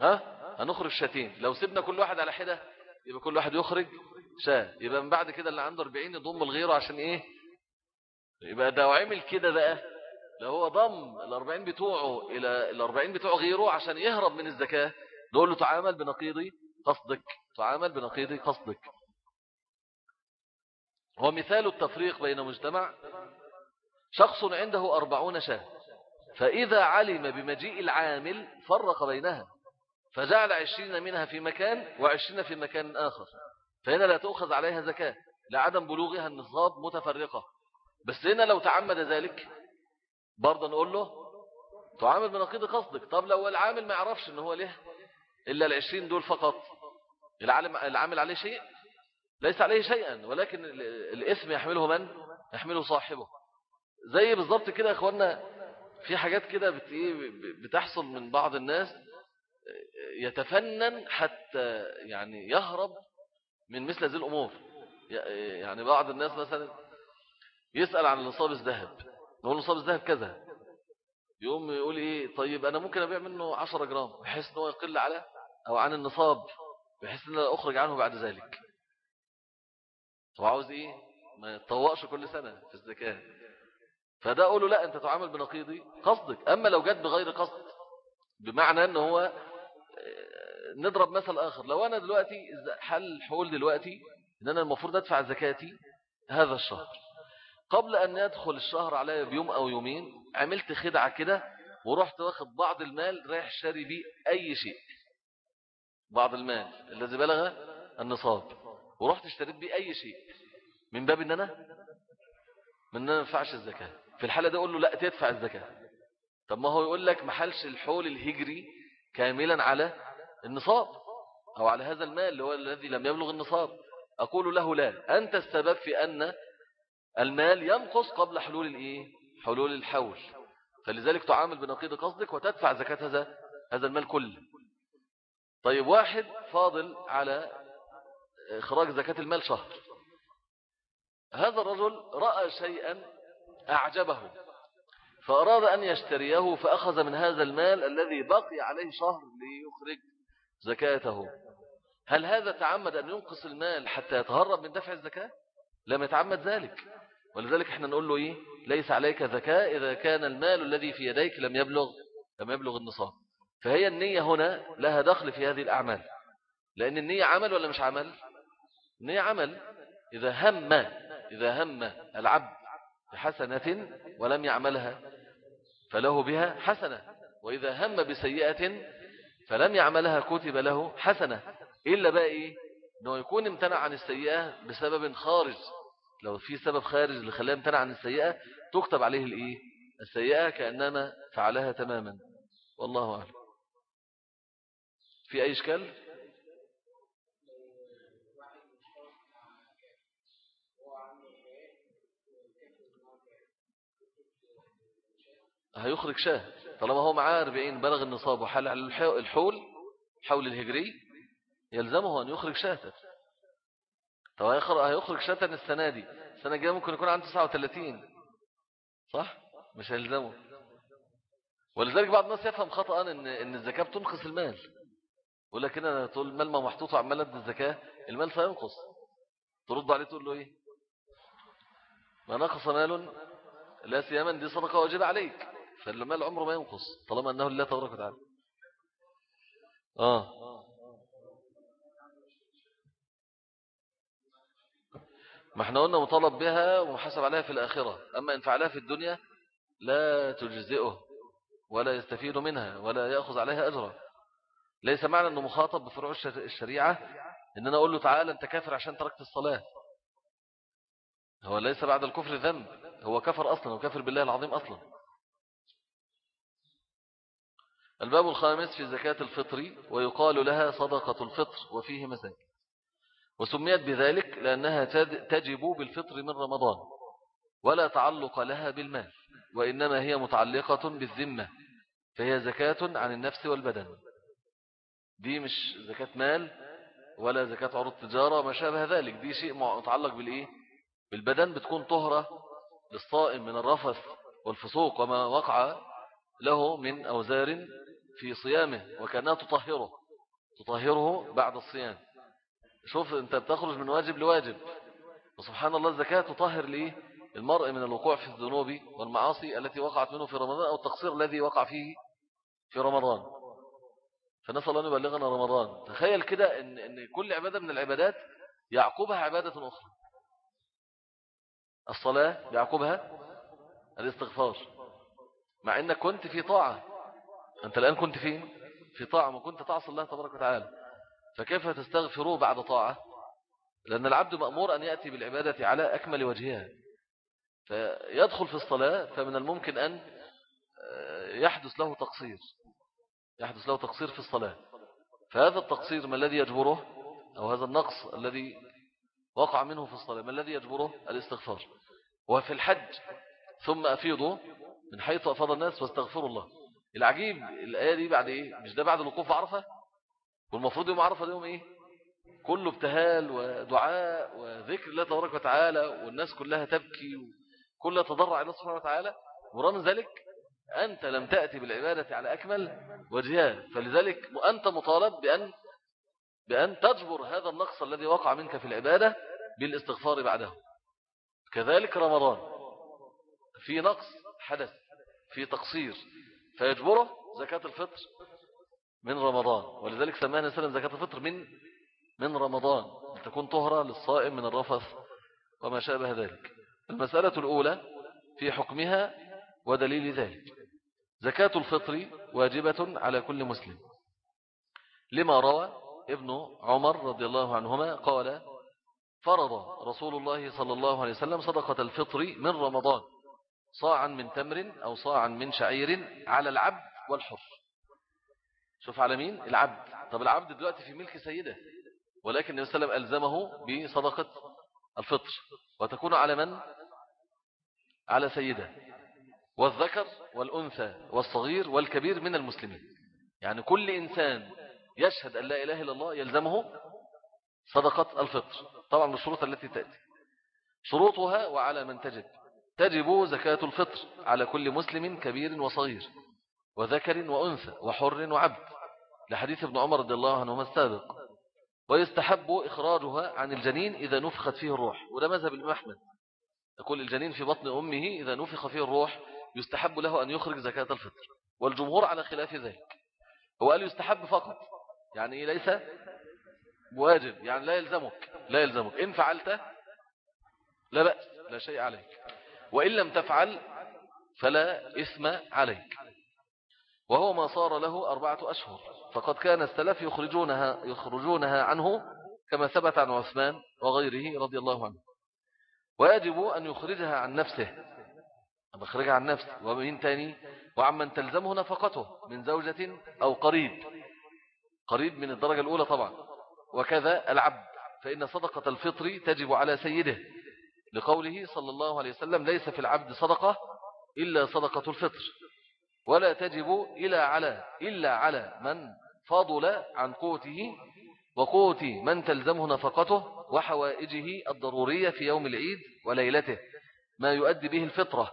ها؟ هنخرج شاتين. لو سيبنا كل واحد على حدة يبقى كل واحد يخرج شاة. يبقى من بعد كده اللي عنده 40 يضم الغيرة عشان إيه؟ يبقى ده وعمل كده بقى لو هو ضم ال 40 بتوعه إلى ال 40 بتوع غيره عشان يهرب من الزكاة. نقول له تعامل بنقيض قصدك تعامل بنقيض قصدك. هو مثال التفريق بين مجتمع شخص عنده أربعون شاة فإذا علم بمجيء العامل فرق بينها فجعل عشرين منها في مكان وعشرين في مكان آخر فهنا لا تأخذ عليها زكاة لعدم بلوغها النصاب متفرقة. بس هنا لو تعمد ذلك برضه نقول له تعامل بنقيض قصدك. طب لو العامل ما يعرفش إن هو له إلا العشرين دول فقط العامل عليه شيء؟ ليس عليه شيئا ولكن الإثم يحمله من؟ يحمله صاحبه. زي بالضبط كده يا اخوانا في حاجات كده إيه، بتحصل من بعض الناس يتفنن حتى يعني يهرب من مثل هذه الأمور. يعني بعض الناس مثلا يسأل عن نصاب الذهب. نقول نصاب الذهب كذا. يقوم يقول إيه طيب أنا ممكن أبيع منه 10 جرام بحيث إن هو يقل على أو عن النصاب بحيث إن أخرج عنه بعد ذلك. هو عاوز إيه؟ ما يتطوقش كل سنة في الزكاة. فده أقول له لا أنت تعامل بنقيضي قصدك. أما لو جت بغير قصد بمعنى إن هو آه، نضرب مثل آخر. لو أنا دلوقتي حل حول دلوقتي إن أنا المفروض أدفع زكاتي هذا الشهر. قبل أن يدخل الشهر عليا بيوم أو يومين عملت خدعة كده ورحت واخد بعض المال رايح شاري بيه أي شيء. بعض المال الذي بلغ النصاب ورحت اشتريت بيه أي شيء. من باب إن أنا؟ من أن أنا نفعش الزكاة. في الحالة ده أقول له لا تدفع الزكاة. طب ما هو يقول لك محلش الحول الهجري كاملا على النصاب أو على هذا المال اللي هو الذي لم يبلغ النصاب. أقول له لا. أنت السبب في أن المال ينقص قبل حلول الإيه؟ حلول الحول. فلذلك تعامل بنقيض قصدك وتدفع زكاة هذا هذا المال كله. طيب واحد فاضل على إخراج زكاة المال شهر. هذا الرجل رأى شيئا أعجبه فأراد أن يشتريه فأخذ من هذا المال الذي بقي عليه شهر ليخرج زكاته. هل هذا تعمد أن ينقص المال حتى يتهرب من دفع الزكاة؟ لم يتعمد ذلك. ولذلك إحنا نقول له إيه؟ ليس عليك زكاة إذا كان المال الذي في يديك لم يبلغ لم يبلغ النصاب. فهي النية هنا لها دخل في هذه الأعمال. لأن النية عمل ولا مش عمل؟ النية عمل. إذا هم إذا هم العبد بحسنة ولم يعملها فله بها حسنة. وإذا هم بسيئة فلم يعملها كتب له حسنة. إلا بقى إيه؟ أنه يكون امتنع عن السيئة بسبب خارج لو في سبب خارج اللي خلاه امتنع عن السيئة تكتب عليه الإيه؟ السيئة كأنما فعلها تماما. والله أعلم. في أي إشكال؟ هيخرج شاة. طالما هو معاه 40 بلغ النصاب وحال على الحول حول الهجري يلزمه أن يخرج شاة. طب هيخرج شاه السنة دي. السنة الجاية ممكن يكون عنده 39 صح؟ مش هيلزمه. ولذلك بعض الناس يفهم خطأ ان إن الزكاة بتنقص المال. يقول لك كده تقول المال ما محطوط وعمال أدي الزكاة المال سينقص. ترد عليه تقول له إيه؟ ما نقص مال لا سيما دي صدقة واجبة عليك. فالمال عمره ما ينقص طالما أنه لله تبارك وتعالى. آه. ما إحنا قلنا مطالب بها ومحاسب عليها في الآخرة. أما إن فعلها في الدنيا لا تجزئه ولا يستفيد منها ولا يأخذ عليها أجرا. ليس معنى أنه مخاطب بفروع الشريعة إن أنا أقول له تعالى أنت كافر عشان تركت الصلاة. هو ليس بعد الكفر ذنب هو كفر أصلا وكفر بالله العظيم أصلا. الباب الخامس في زكاة الفطر ويقال لها صدقة الفطر وفيه مساك وسميت بذلك لأنها تجب بالفطر من رمضان ولا تعلق لها بالمال وإنما هي متعلقة بالذمة فهي زكاة عن النفس والبدن. دي مش زكاة مال ولا زكاة عروض تجارة ما شابه ذلك دي شيء متعلق بالإيه؟ بالبدن بتكون طهرة للصائم من الرفث والفسوق وما وقع له من أوزار في صيامه وكأنها تطهره تطهره بعد الصيام. شوف انت بتخرج من واجب لواجب. وسبحان الله الزكاة تطهر ليه المرء من الوقوع في الذنوب والمعاصي التي وقعت منه في رمضان أو التقصير الذي وقع فيه في رمضان. فنسأل الله أن يبلغنا رمضان. تخيل كده إن, إن كل عبادة من العبادات يعقبها عبادة أخرى. الصلاة يعقبها الاستغفار. مع أنك كنت في طاعة. أنت الآن كنت فين؟ في طاعة. ما كنت تعصى الله تبارك وتعالى. فكيف تستغفره بعد طاعة؟ لأن العبد مأمور أن يأتي بالعبادة على أكمل وجهها. فيدخل في الصلاة فمن الممكن أن آه، يحدث له تقصير. يحدث له تقصير في الصلاة. فهذا التقصير ما الذي يجبره؟ أو هذا النقص الذي وقع منه في الصلاة ما الذي يجبره؟ الاستغفار. وفي الحج ثم أفيضوا من حيث أفضل الناس واستغفروا الله. العجيب الآية دي بعد إيه؟ مش ده بعد الوقوف عرفة؟ والمفروض يوم عرفة يوم إيه؟ كله ابتهال ودعاء وذكر الله تبارك وتعالى والناس كلها تبكي وكلها تضرع الله سبحانه وتعالى. ورغم ذلك أنت لم تأتي بالعبادة على أكمل وجهها فلذلك أنت مطالب بأن بأن تجبر هذا النقص الذي وقع منك في العبادة بالاستغفار بعده. كذلك رمضان. في نقص حدث في تقصير. فيجبره زكاة الفطر من رمضان. ولذلك سمانا سلم زكاة الفطر من من رمضان. تكون طهرة للصائم من الرفث وما شابه ذلك. المسألة الأولى في حكمها ودليل ذلك. زكاة الفطر واجبة على كل مسلم. لما روى ابن عمر رضي الله عنهما قال فرض رسول الله صلى الله عليه وسلم صدقة الفطر من رمضان صاعا من تمر أو صاعا من شعير على العبد والحر. شوف على مين؟ العبد. طب العبد دلوقتي في ملك سيده ولكن النبي صلى الله عليه وسلم ألزمه بصدقة الفطر. وتكون على من؟ على سيده. والذكر والأنثى والصغير والكبير من المسلمين. يعني كل إنسان يشهد أن لا إله إلا الله يلزمه صدقة الفطر. طبعا من الشروط التي تأتي. شروطها وعلى من تجب. تجب زكاة الفطر على كل مسلم كبير وصغير وذكر وأنثى وحر وعبد. لحديث ابن عمر رضي الله عنهما السابق. ويستحب إخراجها عن الجنين إذا نفخت فيه الروح. وده مذهب الإمام أحمد. يقول الجنين في بطن أمه إذا نفخ فيه الروح يستحب له أن يخرج زكاة الفطر. والجمهور على خلاف ذلك. هو قال يستحب فقط. يعني ليس؟ واجب. يعني لا يلزمك. لا يلزمك. إن فعلت لا بأس. لا شيء عليك. وإن لم تفعل فلا إثم عليك. وهو ما صار له أربعة أشهر. فقد كان السلف يخرجونها, يخرجونها عنه كما ثبت عن عثمان وغيره رضي الله عنه. ويجب أن يخرجها عن نفسه. أن يخرجها عن نفسه ومن تاني وعمن تلزمه نفقته من زوجة أو قريب. قريب من الدرجة الأولى طبعا. وكذا العبد. فإن صدقة الفطر تجب على سيده. لقوله صلى الله عليه وسلم ليس في العبد صدقة إلا صدقة الفطر. ولا تجب إلا على إلا على من فضل عن قوته وقوت من تلزمه نفقته وحوائجه الضرورية في يوم العيد وليلته. ما يؤدي به الفطرة.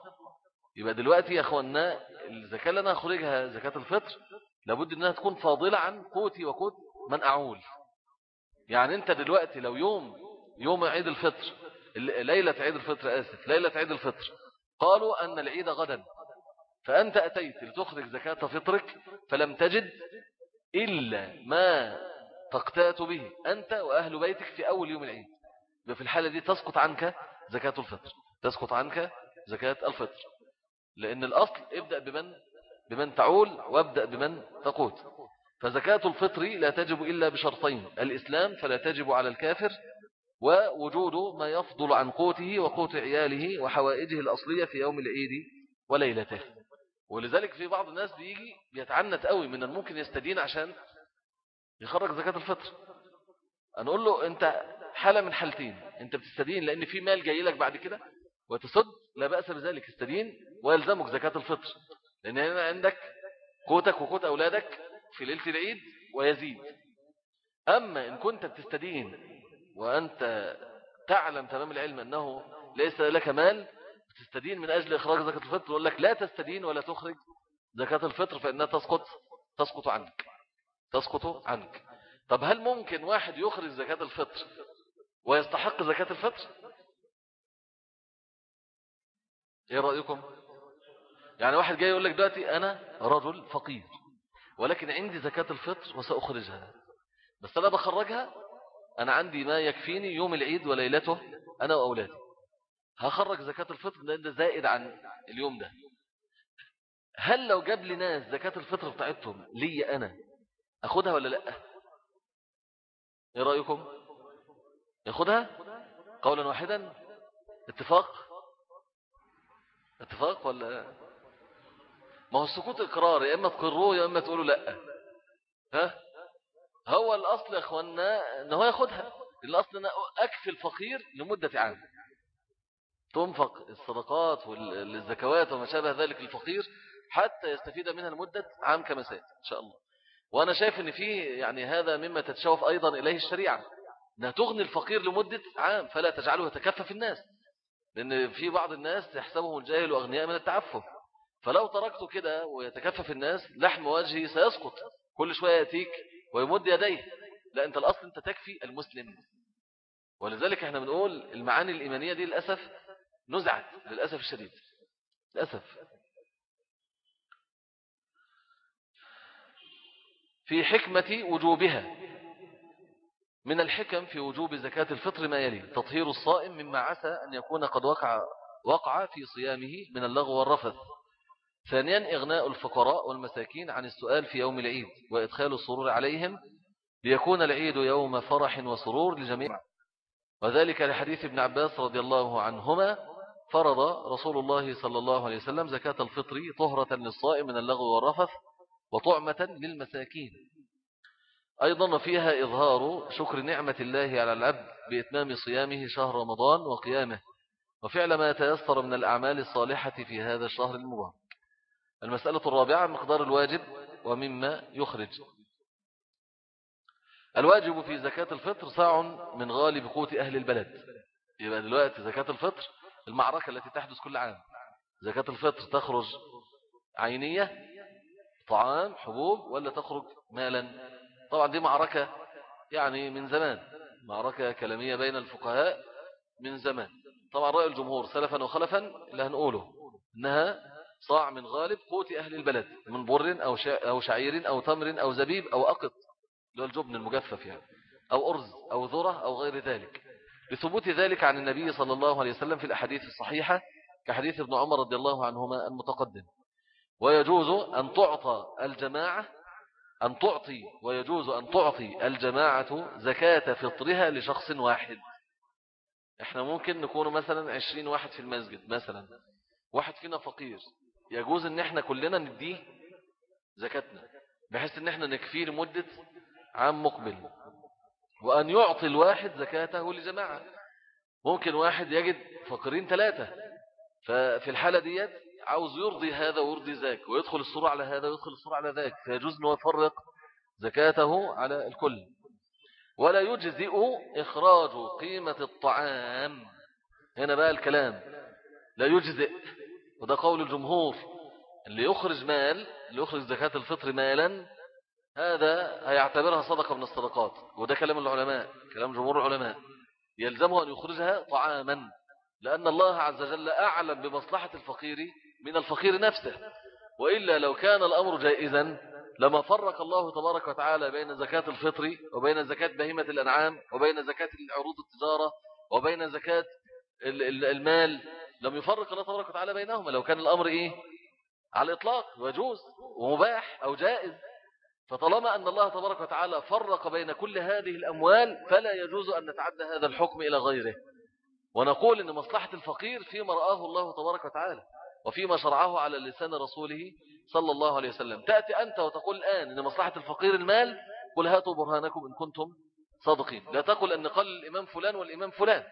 يبقى دلوقتي يا أخوانا الزكاة اللي أنا أخرجها زكاة الفطر لابد أنها تكون فاضلة عن قوتي وقوت من أعول. يعني أنت دلوقتي لو يوم يوم عيد الفطر ليلة عيد الفطر آسف ليلة عيد الفطر قالوا أن العيد غدا. فأنت أتيت لتخرج زكاة فطرك فلم تجد إلا ما تقتأت به أنت وأهل بيتك في أول يوم العيد. في الحالة دي تسقط عنك زكاة الفطر تسقط عنك زكاة الفطر. لأن الأصل ابدأ بمن؟ بمن تعول وابدأ بمن تقوت فزكاة الفطر لا تجب إلا بشرطين الإسلام فلا تجب على الكافر ووجود ما يفضل عن قوته وقوت عياله وحوائجه الأصلية في يوم العيد وليلته. ولذلك في بعض الناس بيجي بيتعنت قوي من الممكن يستدين عشان يخرج زكاة الفطر. أقول له أنت حالة من حالتين أنت بتستدين لأن في مال جاي لك بعد كده وتصد لا بأس بذلك استدين ويلزمك زكاة الفطر. لأن هنا عندك قوتك وقوت أولادك في ليلة العيد ويزيد. أما إن كنت بتستدين وأنت تعلم تمام العلم أنه ليس لك مال تستدين من أجل إخراج زكاة الفطر يقول لك لا تستدين ولا تخرج زكاة الفطر فإنها تسقط تسقط عنك تسقط عنك. طب هل ممكن واحد يخرج زكاة الفطر ويستحق زكاة الفطر؟ إيه رأيكم؟ يعني واحد جاي يقول لك دلوقتي أنا رجل فقير ولكن عندي زكاة الفطر وسأخرجها بس أنا بخرجها أنا عندي ما يكفيني يوم العيد وليلته أنا وأولادي. هخرج زكاة الفطر لأن ده زائد عن اليوم ده. هل لو جاب لي ناس زكاة الفطر بتاعتهم لي أنا أخدها ولا لأ؟ إيه رأيكم؟ ياخدها؟ قولا واحدا؟ اتفاق؟ اتفاق ولا؟ ما هو السكوت إقرار يا إما تقروه يا إما تقولوا لأ. ها؟ هو الأصل يا أخوانا أنه ياخدها. الأصل أن أكفي الفقير لمدة عام. تنفق الصدقات والزكوات وما شابه ذلك الفقير حتى يستفيد منها لمدة عام كما سيأتي إن شاء الله. وأنا شايف أن في يعني هذا مما تتشوف أيضا إليه الشريعة. أنها تغني الفقير لمدة عام فلا تجعله يتكفف الناس. لأن في بعض الناس يحسبهم الجاهل وأغنياء من التعفف. فلو تركته كده ويتكفف الناس لحم وجهه سيسقط. كل شوية يأتيك ويمد يديه. لا أنت الأصل أنت تكفي المسلم. ولذلك إحنا بنقول المعاني الإيمانية دي للأسف نزعت للأسف الشديد. للأسف. في حكمة وجوبها. من الحكم في وجوب زكاة الفطر ما يلي. تطهير الصائم مما عسى أن يكون قد وقع, وقع في صيامه من اللغو والرفث. ثانيا إغناء الفقراء والمساكين عن السؤال في يوم العيد وإدخال السرور عليهم ليكون العيد يوم فرح وسرور لجميع. وذلك لحديث ابن عباس رضي الله عنهما فرض رسول الله صلى الله عليه وسلم زكاة الفطر طهرة للصائم من اللغو والرفث وطعمة للمساكين. أيضا فيها إظهار شكر نعمة الله على العبد بإتمام صيامه شهر رمضان وقيامه وفعل ما يتيسر من الأعمال الصالحة في هذا الشهر المبارك. المسألة الرابعة مقدار الواجب ومما يخرج. الواجب في زكاة الفطر ساع من غالب قوت أهل البلد. يبقى دلوقتي زكاة الفطر المعركة التي تحدث كل عام. زكاة الفطر تخرج عينية طعام حبوب ولا تخرج مالا؟ طبعا دي معركة يعني من زمان. معركة كلامية بين الفقهاء من زمان. طبعا رأي الجمهور سلفا وخلفا اللي هنقوله إنها صاع من غالب قوت أهل البلد من بر أو, أو شعير أو تمر أو زبيب أو أقط اللي هو الجبن المجفف يعني أو أرز أو ذرة أو غير ذلك. لثبوت ذلك عن النبي صلى الله عليه وسلم في الأحاديث الصحيحة كحديث ابن عمر رضي الله عنهما المتقدم. ويجوز أن تعطى الجماعة أن تعطي ويجوز أن تعطي الجماعة زكاة فطرها لشخص واحد. إحنا ممكن نكون مثلا عشرين واحد في المسجد مثلا واحد فينا فقير. يجوز إن إحنا كلنا نديه زكاتنا بحيث إن إحنا نكفيه لمدة عام مقبل. وأن يعطي الواحد زكاته لجماعة. ممكن واحد يجد فقيرين ثلاثة ففي الحالة ديت عاوز يرضي هذا ويرضي ذاك ويدخل الصورة على هذا ويدخل الصورة على ذاك فيجوز أنه يفرق زكاته على الكل. ولا يجزئ إخراج قيمة الطعام. هنا بقى الكلام. لا يجزئ وده قول الجمهور. اللي يخرج مال اللي يخرج زكاة الفطر مالا هذا هيعتبرها صدقة من الصدقات وده كلام العلماء كلام جمهور العلماء. يلزمه أن يخرجها طعاما لأن الله عز وجل أعلم بمصلحة الفقير من الفقير نفسه. وإلا لو كان الأمر جائزا لما فرق الله تبارك وتعالى بين زكاة الفطر وبين زكاة بهيمة الأنعام وبين زكاة عروض التجارة وبين زكاة المال لم يفرق الله تبارك وتعالى بينهما. لو كان الأمر إيه؟ على الإطلاق وجوز ومباح أو جائز. فطالما أن الله تبارك وتعالى فرق بين كل هذه الأموال فلا يجوز أن نتعدى هذا الحكم إلى غيره. ونقول أن مصلحة الفقير فيما رآه الله تبارك وتعالى وفيما شرعه على لسان رسوله صلى الله عليه وسلم. تأتي أنت وتقول الآن أن مصلحة الفقير المال قل هاتوا برهانكم إن كنتم صادقين. لا تقل أن قال الإمام فلان والإمام فلان.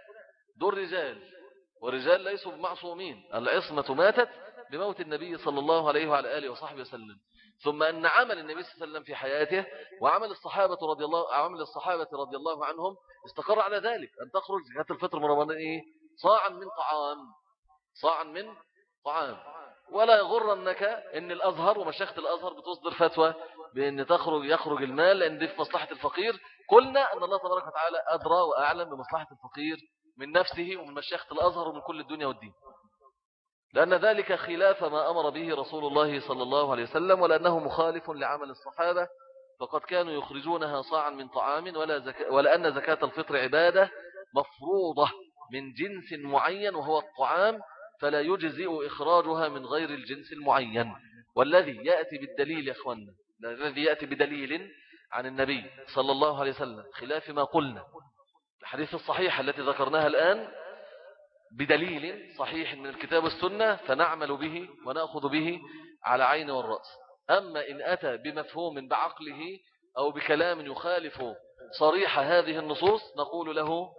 دول رجال ورجال ليسوا بمعصومين العصمة ماتت بموت النبي صلى الله عليه وعلى آله وصحبه وسلم. ثم أن عمل النبي صلى الله عليه وسلم في حياته وعمل الصحابة رضي الله عمل الصحابة رضي الله عنهم استقر على ذلك. أن تخرج زكاة الفطر من رمضان إيه؟ صاعا من طعام. صاعا من طعام. ولا يغرنك إن الأزهر ومشايخ الأزهر بتصدر فتوى بأن تخرج يخرج المال لأن دي في مصلحة الفقير. قلنا أن الله تبارك وتعالى أدرى وأعلم بمصلحة الفقير من نفسه ومن مشايخ الأزهر ومن كل الدنيا والدين. لأن ذلك خلاف ما أمر به رسول الله صلى الله عليه وسلم ولأنه مخالف لعمل الصحابة فقد كانوا يخرجونها صاعا من طعام ولا زكاة ولأن زكاة الفطر عبادة مفروضة من جنس معين وهو الطعام فلا يجزئ إخراجها من غير الجنس المعين. والذي يأتي بالدليل يا أخوانا الذي يأتي بدليل عن النبي صلى الله عليه وسلم خلاف ما قلنا. الحديث الصحيح التي ذكرناها الآن بدليل صحيح من الكتاب والسنة فنعمل به ونأخذ به على عين والرأس. أما إن أتى بمفهوم بعقله أو بكلام يخالف صريح هذه النصوص نقول له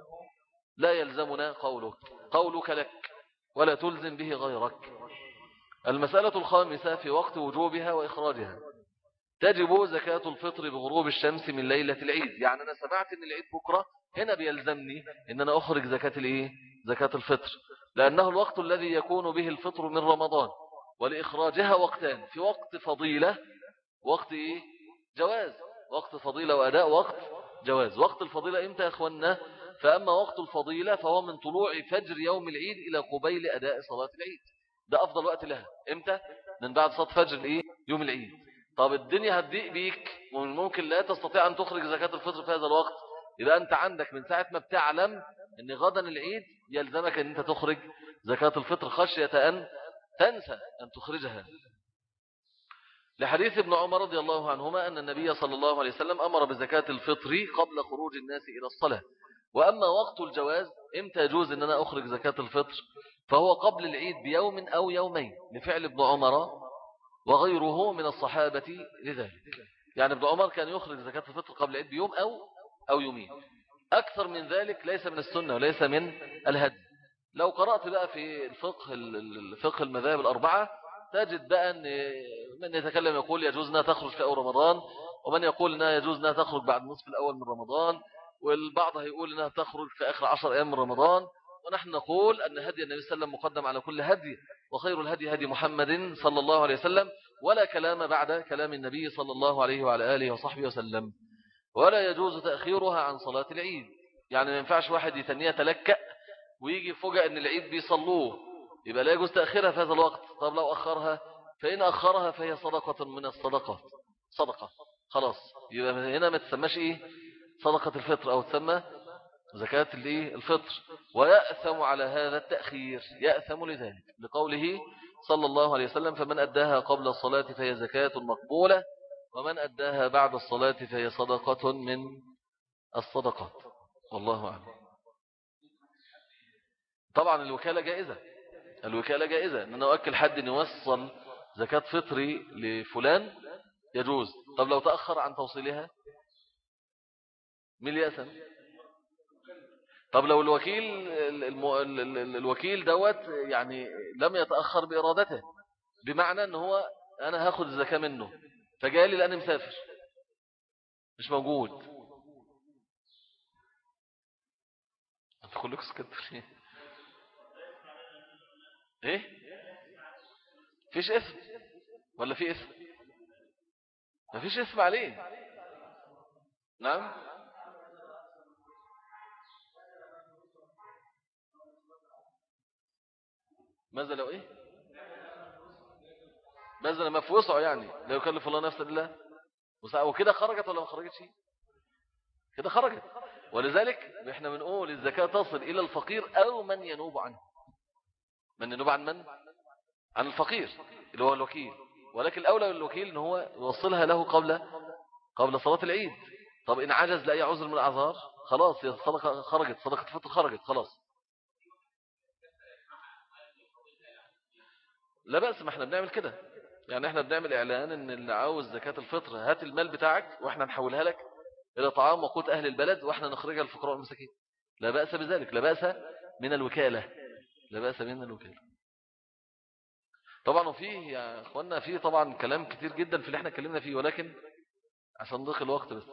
لا يلزمنا قولك. قولك لك ولا تلزم به غيرك. المسألة الخامسة في وقت وجوبها وإخراجها. تجب زكاة الفطر بغروب الشمس من ليلة العيد. يعني أنا سمعت أن العيد بكرة هنا بيلزمني أن أنا أخرج زكاة الإيه؟ زكاة الفطر لأنه الوقت الذي يكون به الفطر من رمضان ولإخراجها وقتان في وقت فضيلة وقت إيه؟ جواز وقت فضيلة وأداء وقت جواز. وقت الفضيلة إمتى يا أخوانا فأما وقت الفضيلة فهو من طلوع فجر يوم العيد إلى قبيل أداء صلاة العيد. ده أفضل وقت لها. إمتى؟ من بعد صلاة فجر الإيه؟ يوم العيد. طب الدنيا هتضيق بيك وممكن لا تستطيع أن تخرج زكاة الفطر في هذا الوقت. إذا أنت عندك من ساعة ما بتعلم أن غدا العيد يلزمك أن أنت تخرج زكاة الفطر خشية أن تنسى أن تخرجها. لحديث ابن عمر رضي الله عنهما أن النبي صلى الله عليه وسلم أمر بزكاة الفطر قبل خروج الناس إلى الصلاة. وأما وقت الجواز إمتى يجوز أن أنا أخرج زكاة الفطر؟ فهو قبل العيد بيوم أو يومين لفعل ابن عمر وغيره من الصحابة لذلك. يعني ابن عمر كان يخرج زكاة الفطر قبل العيد بيوم أو أو يومين أكثر من ذلك ليس من السنة وليس من الهدي. لو قرأت بقى في الفقه الفقه المذاهب الأربعة تجد بقى أن من يتكلم يقول يجوز أنها تخرج في أول رمضان ومن يقول أنها يجوز أنها تخرج بعد النصف الأول من رمضان والبعض هيقول أنها تخرج في آخر عشر أيام من رمضان. ونحن نقول أن هدي النبي صلى الله عليه وسلم مقدم على كل هدي وخير الهدي هدي محمد صلى الله عليه وسلم ولا كلام بعد كلام النبي صلى الله عليه وعلى آله وصحبه وسلم. ولا يجوز تأخيرها عن صلاة العيد. يعني ما ينفعش واحد يتنية تلكأ ويجي فوجئ أن العيد بيصلوه. يبقى لا يجوز تأخيرها في هذا الوقت. طب لو أخرها فإن أخرها فهي صدقة من الصدقات. صدقة. خلاص. يبقى هنا ما تسمىش إيه؟ صدقة الفطر أو تسمى زكاة الفطر. ويأثم على هذا التأخير. يأثم لذلك. لقوله صلى الله عليه وسلم فمن أداها قبل الصلاة فهي زكاة مقبولة ومن أداها بعد الصلاة فهي صدقة من الصدقات. والله أعلم. طبعا الوكالة جائزة. الوكالة جائزة. أن أنا أؤكل حد أن يوصل زكاة فطري لفلان يجوز. طب لو تأخر عن توصيلها؟ يأثم طب لو الوكيل الوكيل دوت يعني لم يتأخر بإرادته. بمعنى أنه هو أنا هاخد الزكاة منه. فجالي لأني مسافر. مش موجود. أنت كلك سكت إيه؟ فيش اسم. ولا في اسم؟ ما فيش اسم عليه. نعم. ماذا لو إيه؟ ماذا لما في وسعه يعني. لا يكلف الله نفسا إلا وكده خرجت ولا ما خرجتش؟ كده خرجت. ولذلك إحنا بنقول الزكاة تصل إلى الفقير أو من ينوب عنه. من ينوب عن من؟ عن الفقير اللي هو الوكيل. ولكن الأولى للوكيل إن هو يوصلها له قبل قبل صلاة العيد. طب إن عجز لأي عذر من الأعذار؟ خلاص الصدقة خرجت. صدقة الفطر خرجت. خلاص. لا بأس ما إحنا بنعمل كده. يعني إحنا بنعمل إعلان إن اللي عاوز زكاة الفطر هات المال بتاعك وإحنا نحولها لك إلى طعام وقوت أهل البلد وإحنا نخرجها للفقراء والمساكين. لا بأس بذلك لا بأس من الوكالة لا بأس من الوكالة. طبعا وفيه يا اخوانا فيه طبعا كلام كتير جدا في اللي إحنا اتكلمنا فيه ولكن عشان ضيق الوقت بس.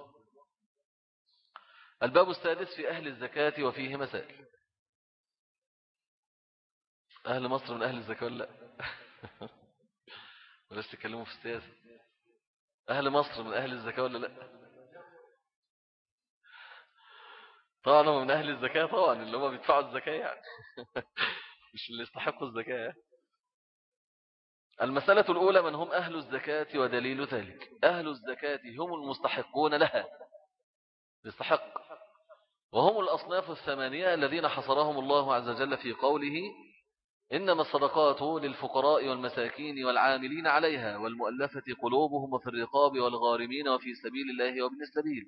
الباب السادس في أهل الزكاة وفيه مسائل. أهل مصر من أهل الزكاة ولا لا بلاش تكلموا في السياسة. أهل مصر من أهل الزكاة ولا لأ؟ طبعا هم من أهل الزكاة طبعا اللي هم بيدفعوا الزكاة يعني. مش اللي يستحقوا الزكاة المسألة الأولى من هم أهل الزكاة ودليل ذلك؟ أهل الزكاة هم المستحقون لها. يستحق. وهم الأصناف الثمانية الذين حصرهم الله عز وجل في قوله إنما الصدقات للفقراء والمساكين والعاملين عليها والمؤلفة قلوبهم وفي الرقاب والغارمين وفي سبيل الله وابن السبيل.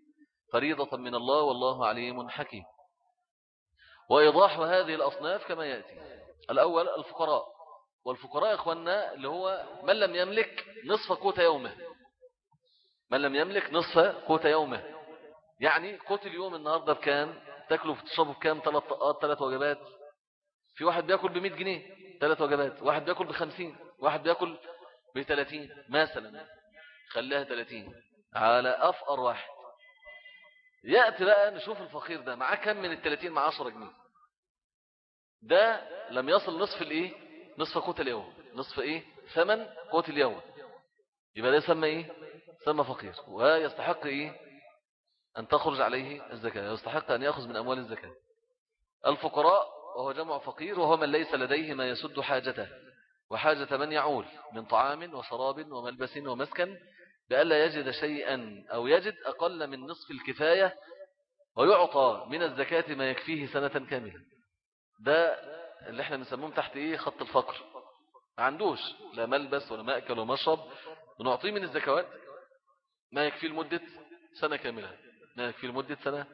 فريضة من الله والله عليم حكيم. وإيضاح هذه الأصناف كما يأتي. الأول الفقراء. والفقراء إخواننا اللي هو من لم يملك نصف قوت يومه. من لم يملك نصف قوت يومه. يعني قوت اليوم النهاردة بكام؟ تاكلوا وتشربوا بكام؟ ثلاث ثلاث وجبات؟ في واحد بياكل ب جنيه ثلاث وجبات. واحد بياكل ب واحد بياكل ب 30 مثلا خليها 30 على أفقر واحد. يأتي بقى نشوف الفقير ده معاه كم من ال 30 مع 10 جنيه. ده لم يصل نصف الإيه؟ نصف قوت اليوم. نصف إيه؟ ثمن قوت اليوم. يبقى ده يسمى إيه؟ سمى فقير. ويستحق إيه؟ أن تخرج عليه الزكاة. يستحق أن يأخذ من أموال الزكاة. الفقراء وهو جمع فقير وهو من ليس لديه ما يسد حاجته وحاجة من يعول من طعام وشراب وملبس ومسكن بألا يجد شيئا أو يجد أقل من نصف الكفاية ويعطى من الزكاة ما يكفيه سنة كاملة. ده اللي إحنا بنسموه تحت إيه؟ خط الفقر. ما عندوش لا ملبس ولا مأكل ولا مشرب. ونعطيه من الزكوات ما يكفيه لمدة سنة كاملة. ما يكفيه لمدة سنة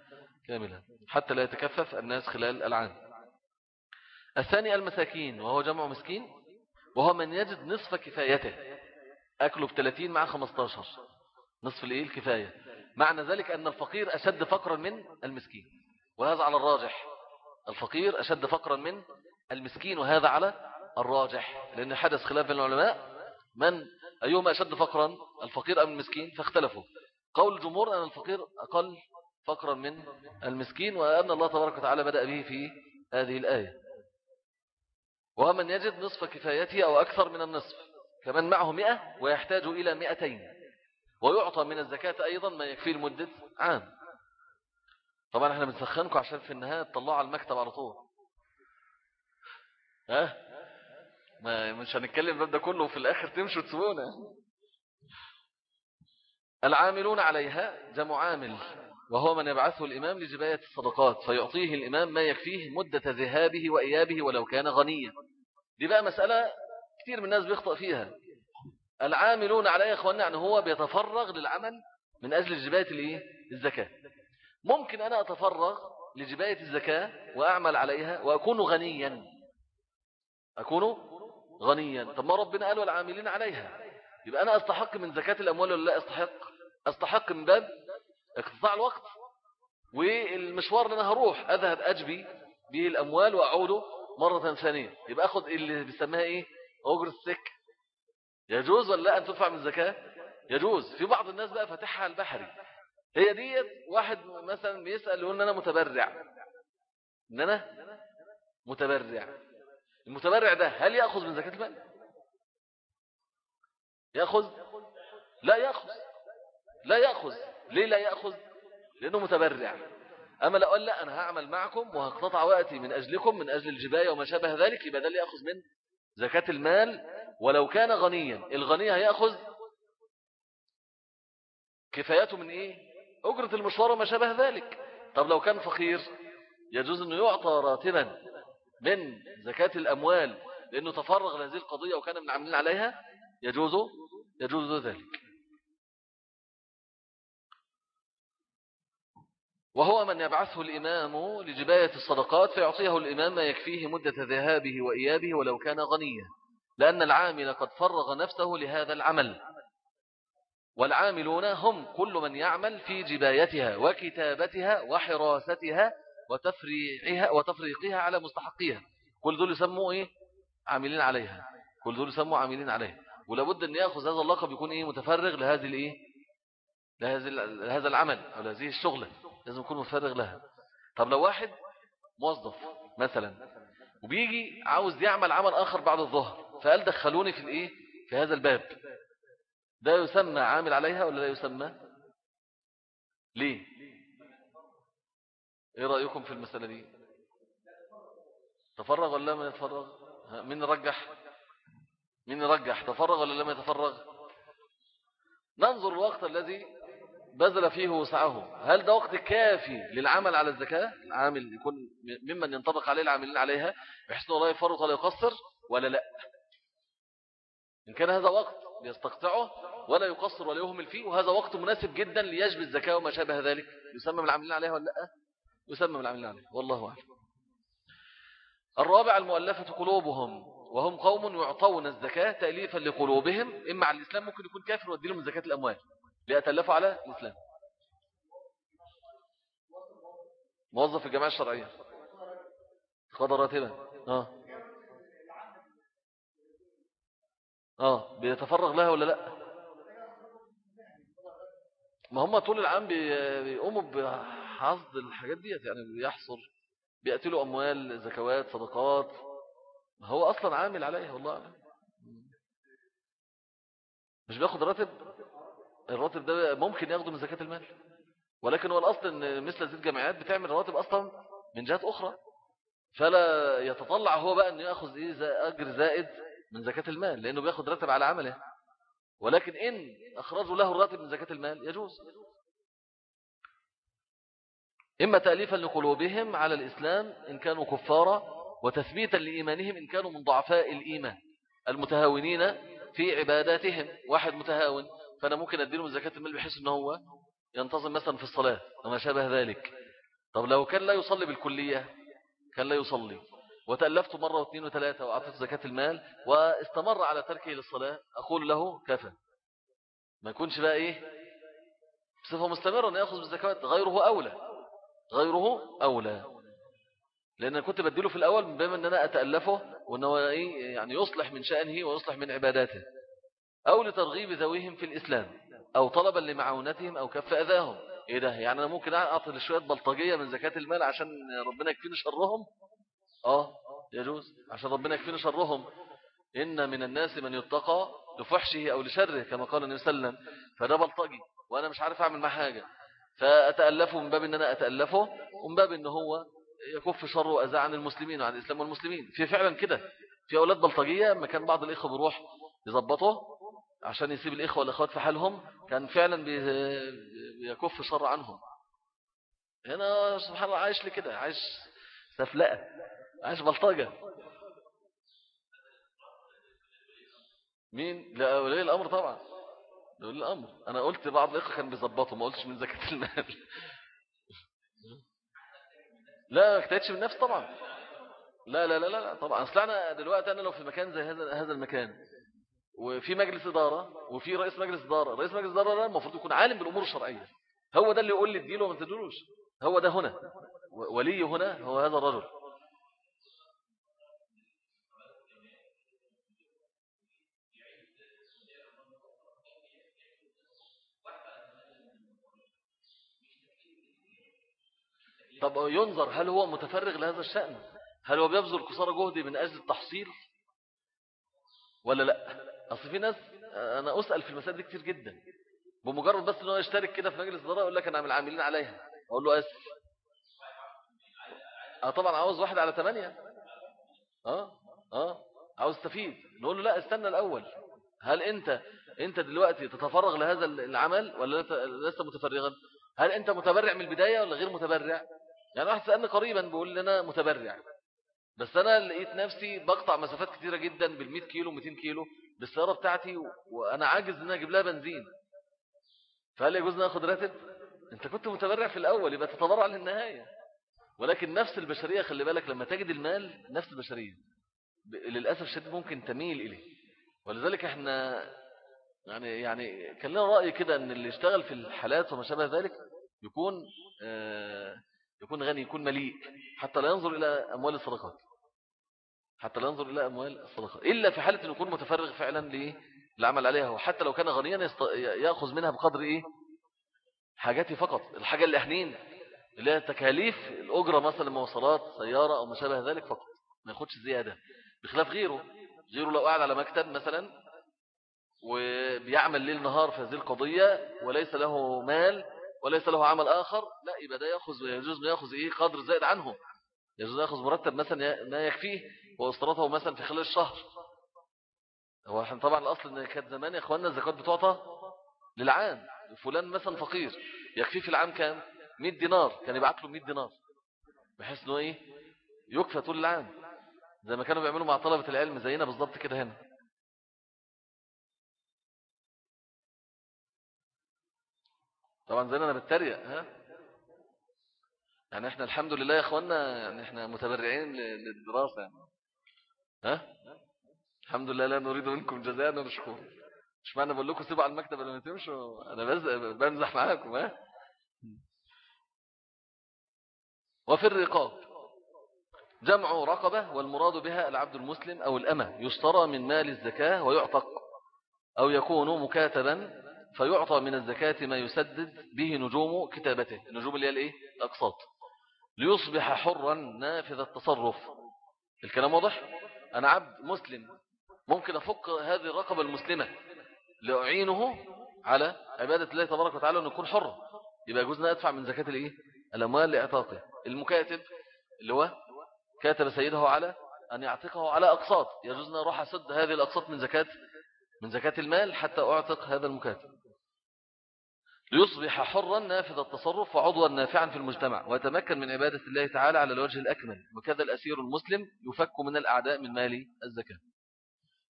كاملة. حتى لا يتكفف الناس خلال العام. الثاني المساكين وهو جمع مسكين وهو من يجد نصف كفايته. أكله بثلاثين مع خمستاشر. نصف الإيه؟ الكفاية. معنى ذلك أن الفقير أشد فقرا من المسكين. وهذا على الراجح. الفقير أشد فقرا من المسكين وهذا على الراجح. لأن حدث خلاف بين العلماء من أيهما أشد فقرا الفقير أم المسكين؟ فاختلفوا. قول الجمهور أن الفقير أقل فقرا من المسكين وأن الله تبارك وتعالى بدأ به في هذه الآية. ومن يجد نصف كفايته أو أكثر من النصف كمن معه مئة ويحتاج إلى مئتين ويعطى من الزكاة أيضا ما يكفي لمدة عام. طبعا إحنا بنسخنكم عشان في النهاية تطلعوا على المكتب على طول. ها؟ ما مش هنتكلم الباب ده كله في الآخر تمشوا تسوونا العاملون عليها جمع عامل. وهو من يبعثه الإمام لجباية الصدقات فيعطيه الإمام ما يكفيه مدة ذهابه وإيابه ولو كان غنيا. دي بقى مسألة كثير من الناس بيخطئ فيها. العاملون عليها أخواننا يعني هو بيتفرغ للعمل من أجل جباية؟ الزكاة. ممكن أنا أتفرغ لجباية الزكاة وأعمل عليها وأكون غنيا. أكون غنيا. طب ما ربنا قال والعاملين عليها. يبقى أنا أستحق من زكاة الأموال ولا لا؟ أستحق. أستحق من باب اقتطاع الوقت والمشوار اللي أنا هروح أذهب أجبي به الأموال وأعوده مرة ثانية. يبقى أخذ اللي بيسميها إيه؟ أجر السك يجوز ولا لأ أن تدفع من الزكاة؟ يجوز. في بعض الناس بقى فاتحها البحري. هي ديت واحد مثلا بيسأل يقول إن أنا متبرع. إن أنا متبرع. المتبرع ده هل يأخذ من زكاة المال؟ يأخذ؟ لا يأخذ. لا يأخذ. ليه لا يأخذ؟ لأنه متبرع. أما لو قال لا أنا هعمل معكم وهقتطع وقتي من أجلكم من أجل الجباية وما شابه ذلك يبقى ده اللي يأخذ من زكاة المال. ولو كان غنيا الغني هيأخذ كفايته من إيه؟ أجرة المشوار وما شابه ذلك. طب لو كان فقير يجوز أنه يعطى راتبا من زكاة الأموال لأنه تفرغ لهذه القضية وكان من عاملين عليها؟ يجوز يجوز ذلك. وهو من يبعثه الإمام لجباية الصدقات فيعطيه الإمام ما يكفيه مدة ذهابه وإيابه ولو كان غنيا لأن العامل قد فرغ نفسه لهذا العمل. والعاملون هم كل من يعمل في جبايتها وكتابتها وحراستها وتفريعها وتفريقها على مستحقيها. كل دول يسموا إيه؟ عاملين عليها. كل دول يسموا عاملين عليها. ولابد أن يأخذ هذا اللقب يكون إيه؟ متفرغ لهذه الإيه؟ لهذا العمل أو لهذه الشغلة. لازم يكون متفرغ لها. طب لو واحد موظف مثلا وبيجي عاوز يعمل عمل آخر بعد الظهر فقال دخلوني في الإيه؟ في هذا الباب؟ ده يسمى عامل عليها ولا لا يسمى؟ ليه؟ إيه رأيكم في المسألة دي؟ تفرغ ولا ما يتفرغ؟ مين رجح؟ مين يرجح تفرغ ولا لم يتفرغ؟ ننظر الوقت الذي بذل فيه وسعه. هل ده وقت كافي للعمل على الزكاة؟ العامل يكون ممن ينطبق عليه العاملين عليها إنه لا يفرط ولا يقصر ولا لا. إن كان هذا وقت يستقطعه ولا يقصر ولا يهمل فيه وهذا وقت مناسب جدا ليجب الزكاة وما شابه ذلك. يسمى من العاملين عليها ولا لأ؟ يسمى من العاملين عليها والله أعلم. الرابع المؤلفة قلوبهم وهم قوم يعطون الزكاة تأليفا لقلوبهم. إما على الإسلام ممكن يكون كافر ودي من زكاة الأموال. ليأتلفوا على الإسلام موظف الجماعة الشرعية. خضر راتبا. آه. آه. بيتفرغ لها ولا لأ؟ ما هم طول العام بيقوموا بحصد الحاجات ديت يعني بيحصر بيقتلوا أموال زكوات صدقات. هو أصلا عامل عليها والله مش بياخد راتب؟ الراتب ده ممكن ياخده من زكاة المال. ولكن هو الأصل أن مثل هذه الجامعات بتعمل راتب أصلا من جهات أخرى. فلا يتطلع هو بقى أن يأخذ إيه أجر زائد من زكاة المال لأنه بياخد راتب على عمله. ولكن إن أخرجوا له الراتب من زكاة المال يجوز. إما تأليفا لقلوبهم على الإسلام إن كانوا كفارا وتثبيتا لإيمانهم إن كانوا من ضعفاء الإيمان المتهاونين في عباداتهم. واحد متهاون فأنا ممكن أديله من زكاة المال بحيث أنه هو ينتظم مثلا في الصلاة وما شابه ذلك. طب لو كان لا يصلي بالكلية كان لا يصلي. وتألفت مرة واثنين وثلاثة وأعطيت زكاة المال واستمر على تركه للصلاة أقول له كفى. ما يكونش بقى إيه؟ بصفة مستمرة أن يأخذ بالزكوات غيره أولى. غيره أولى. لأن كنت بديله في الأول بما أن أنا أتألفه وأنه يعني يصلح من شأنه ويصلح من عباداته. أو لترغيب ذويهم في الإسلام أو طلبا لمعونتهم أو كف أذاهم. إيه ده؟ يعني أنا ممكن أعطي شوية بلطجية من زكاة المال عشان ربنا يكفيني شرهم؟ آه يجوز. عشان ربنا يكفيني شرهم. إن من الناس من يتقى لفحشه أو لشره كما قال النبي صلى الله عليه وسلم. فده بلطجي وأنا مش عارف أعمل معه حاجة. فأتألفه من باب أن أنا أتألفه ومن باب أنه هو يكف شر وأذى عن المسلمين وعن الإسلام والمسلمين. في فعلا كده. في أولاد بلطجية ما كان بعض الإخوة بيروح يظبطه عشان يسيب الإخوة والأخوات في حالهم كان فعلا بيكف شر عنهم. هنا سبحان الله عايش لي كده عايش سفلقة عايش بلطجة. مين؟ لا ولي الأمر طبعا. ولي الأمر. أنا قلت بعض الإخوة كان بيظبطوا ما قلتش من زكاة المال. لا اكتئتش من نفس طبعا. لا لا لا لا طبعا. أصل أنا دلوقتي أنا لو في مكان زي هذا هذا المكان وفي مجلس إدارة وفي رئيس مجلس إدارة. رئيس مجلس إدارة ده المفروض يكون عالم بالأمور الشرعية. هو ده اللي يقول لي اديله وما تدلوش هو ده هنا. ولي هنا هو هذا الرجل. طب ينظر هل هو متفرغ لهذا الشأن؟ هل هو بيبذل قصارى جهدي من أجل التحصيل؟ ولا لا؟ أصل في ناس أنا أسأل في المسائل دي كتير جدا بمجرد بس أنه يشترك كده في مجلس الإدارة يقول لك أنا من العاملين عليها. أقول له أسف. أه طبعا عاوز واحد على ثمانية أه أه عاوز تفيد. نقول له لا استنى الأول. هل أنت أنت دلوقتي تتفرغ لهذا العمل ولا لست متفرغا؟ هل أنت متبرع من البداية ولا غير متبرع؟ يعني واحد سألني قريبا بيقول لنا متبرع. بس أنا لقيت نفسي بقطع مسافات كثيرة جدا بال100 كيلو 200 كيلو. بالسيارة بتاعتي وأنا عاجز إن أجيب لها بنزين. فهل يجوز ناخد راتب؟ أنت كنت متبرع في الأول يبقى تتبرع للنهاية. ولكن نفس البشرية خلي بالك لما تجد المال نفس البشرية. للأسف الشديد ممكن تميل إليه. ولذلك إحنا يعني يعني كان لنا رأي كده إن اللي يشتغل في الحالات وما شابه ذلك يكون آه يكون غني يكون مليء حتى لا ينظر إلى أموال الصدقات. حتى لا ينظر إلى أموال الصدقات إلا في حالة أن يكون متفرغ فعلا للعمل عليها وحتى لو كان غنيا يأخذ منها بقدر إيه؟ حاجاتي فقط الحاجة اللي أحنين اللي هي تكاليف الأجرة مثلا مواصلات سيارة أو ما شابه ذلك فقط ما ياخدش زيادة بخلاف غيره غيره لو قاعد على مكتب مثلا وبيعمل ليل نهار في هذه القضية وليس له مال وليس له عمل آخر لا يبقى ده يأخذ يجوز ما يأخذ إيه؟ قدر زائد عنه. يجوز يأخذ مرتب مثلا ما يكفيه واسترته مثلا في خلال الشهر. هو إحنا طبعا الأصل إن كانت زمان يا إخواننا الزكاة بتعطى للعام. فلان مثلا فقير يكفيه في العام كام؟ 100 دينار. كان يبعت له 100 دينار. بحيث إنه إيه؟ يكفى طول العام. زي ما كانوا بيعملوا مع طلبة العلم زينا بالضبط كده هنا. طبعا زينا أنا بتريق ها؟ يعني إحنا الحمد لله يا اخوانا يعني إحنا متبرعين للدراسة يعني. ها؟ الحمد لله لا نريد منكم جزاء ونشكر مش معنى بقول لكم سيبوا على المكتب لما تمشوا أنا بمزح معاكم ها؟ وفي الرقاب. جمع رقبة والمراد بها العبد المسلم أو الأمة. يشترى من مال الزكاة ويعتق. أو يكون مكاتبا فيعطى من الزكاة ما يسدد به نجوم كتابته. النجوم اللي هي الأقساط. ليصبح حرا نافذ التصرف. الكلام واضح؟ أنا عبد مسلم. ممكن أفك هذه الرقبة المسلمة لأعينه على عبادة الله تبارك وتعالى أن يكون حر. يبقى يجوزنا أدفع من زكاة الإيه؟ الأموال لإعطاقه المكاتب اللي هو كاتب سيده على أن يعتقه على أقساط. يجوزنا أروح أسد هذه الأقساط من زكاة من زكاة المال حتى أعتق هذا المكاتب. ليصبح حرا نافذ التصرف وعضوا نافعا في المجتمع ويتمكن من عبادة الله تعالى على الوجه الأكمل. وكذا الأسير المسلم يفك من الأعداء من مال الزكاة.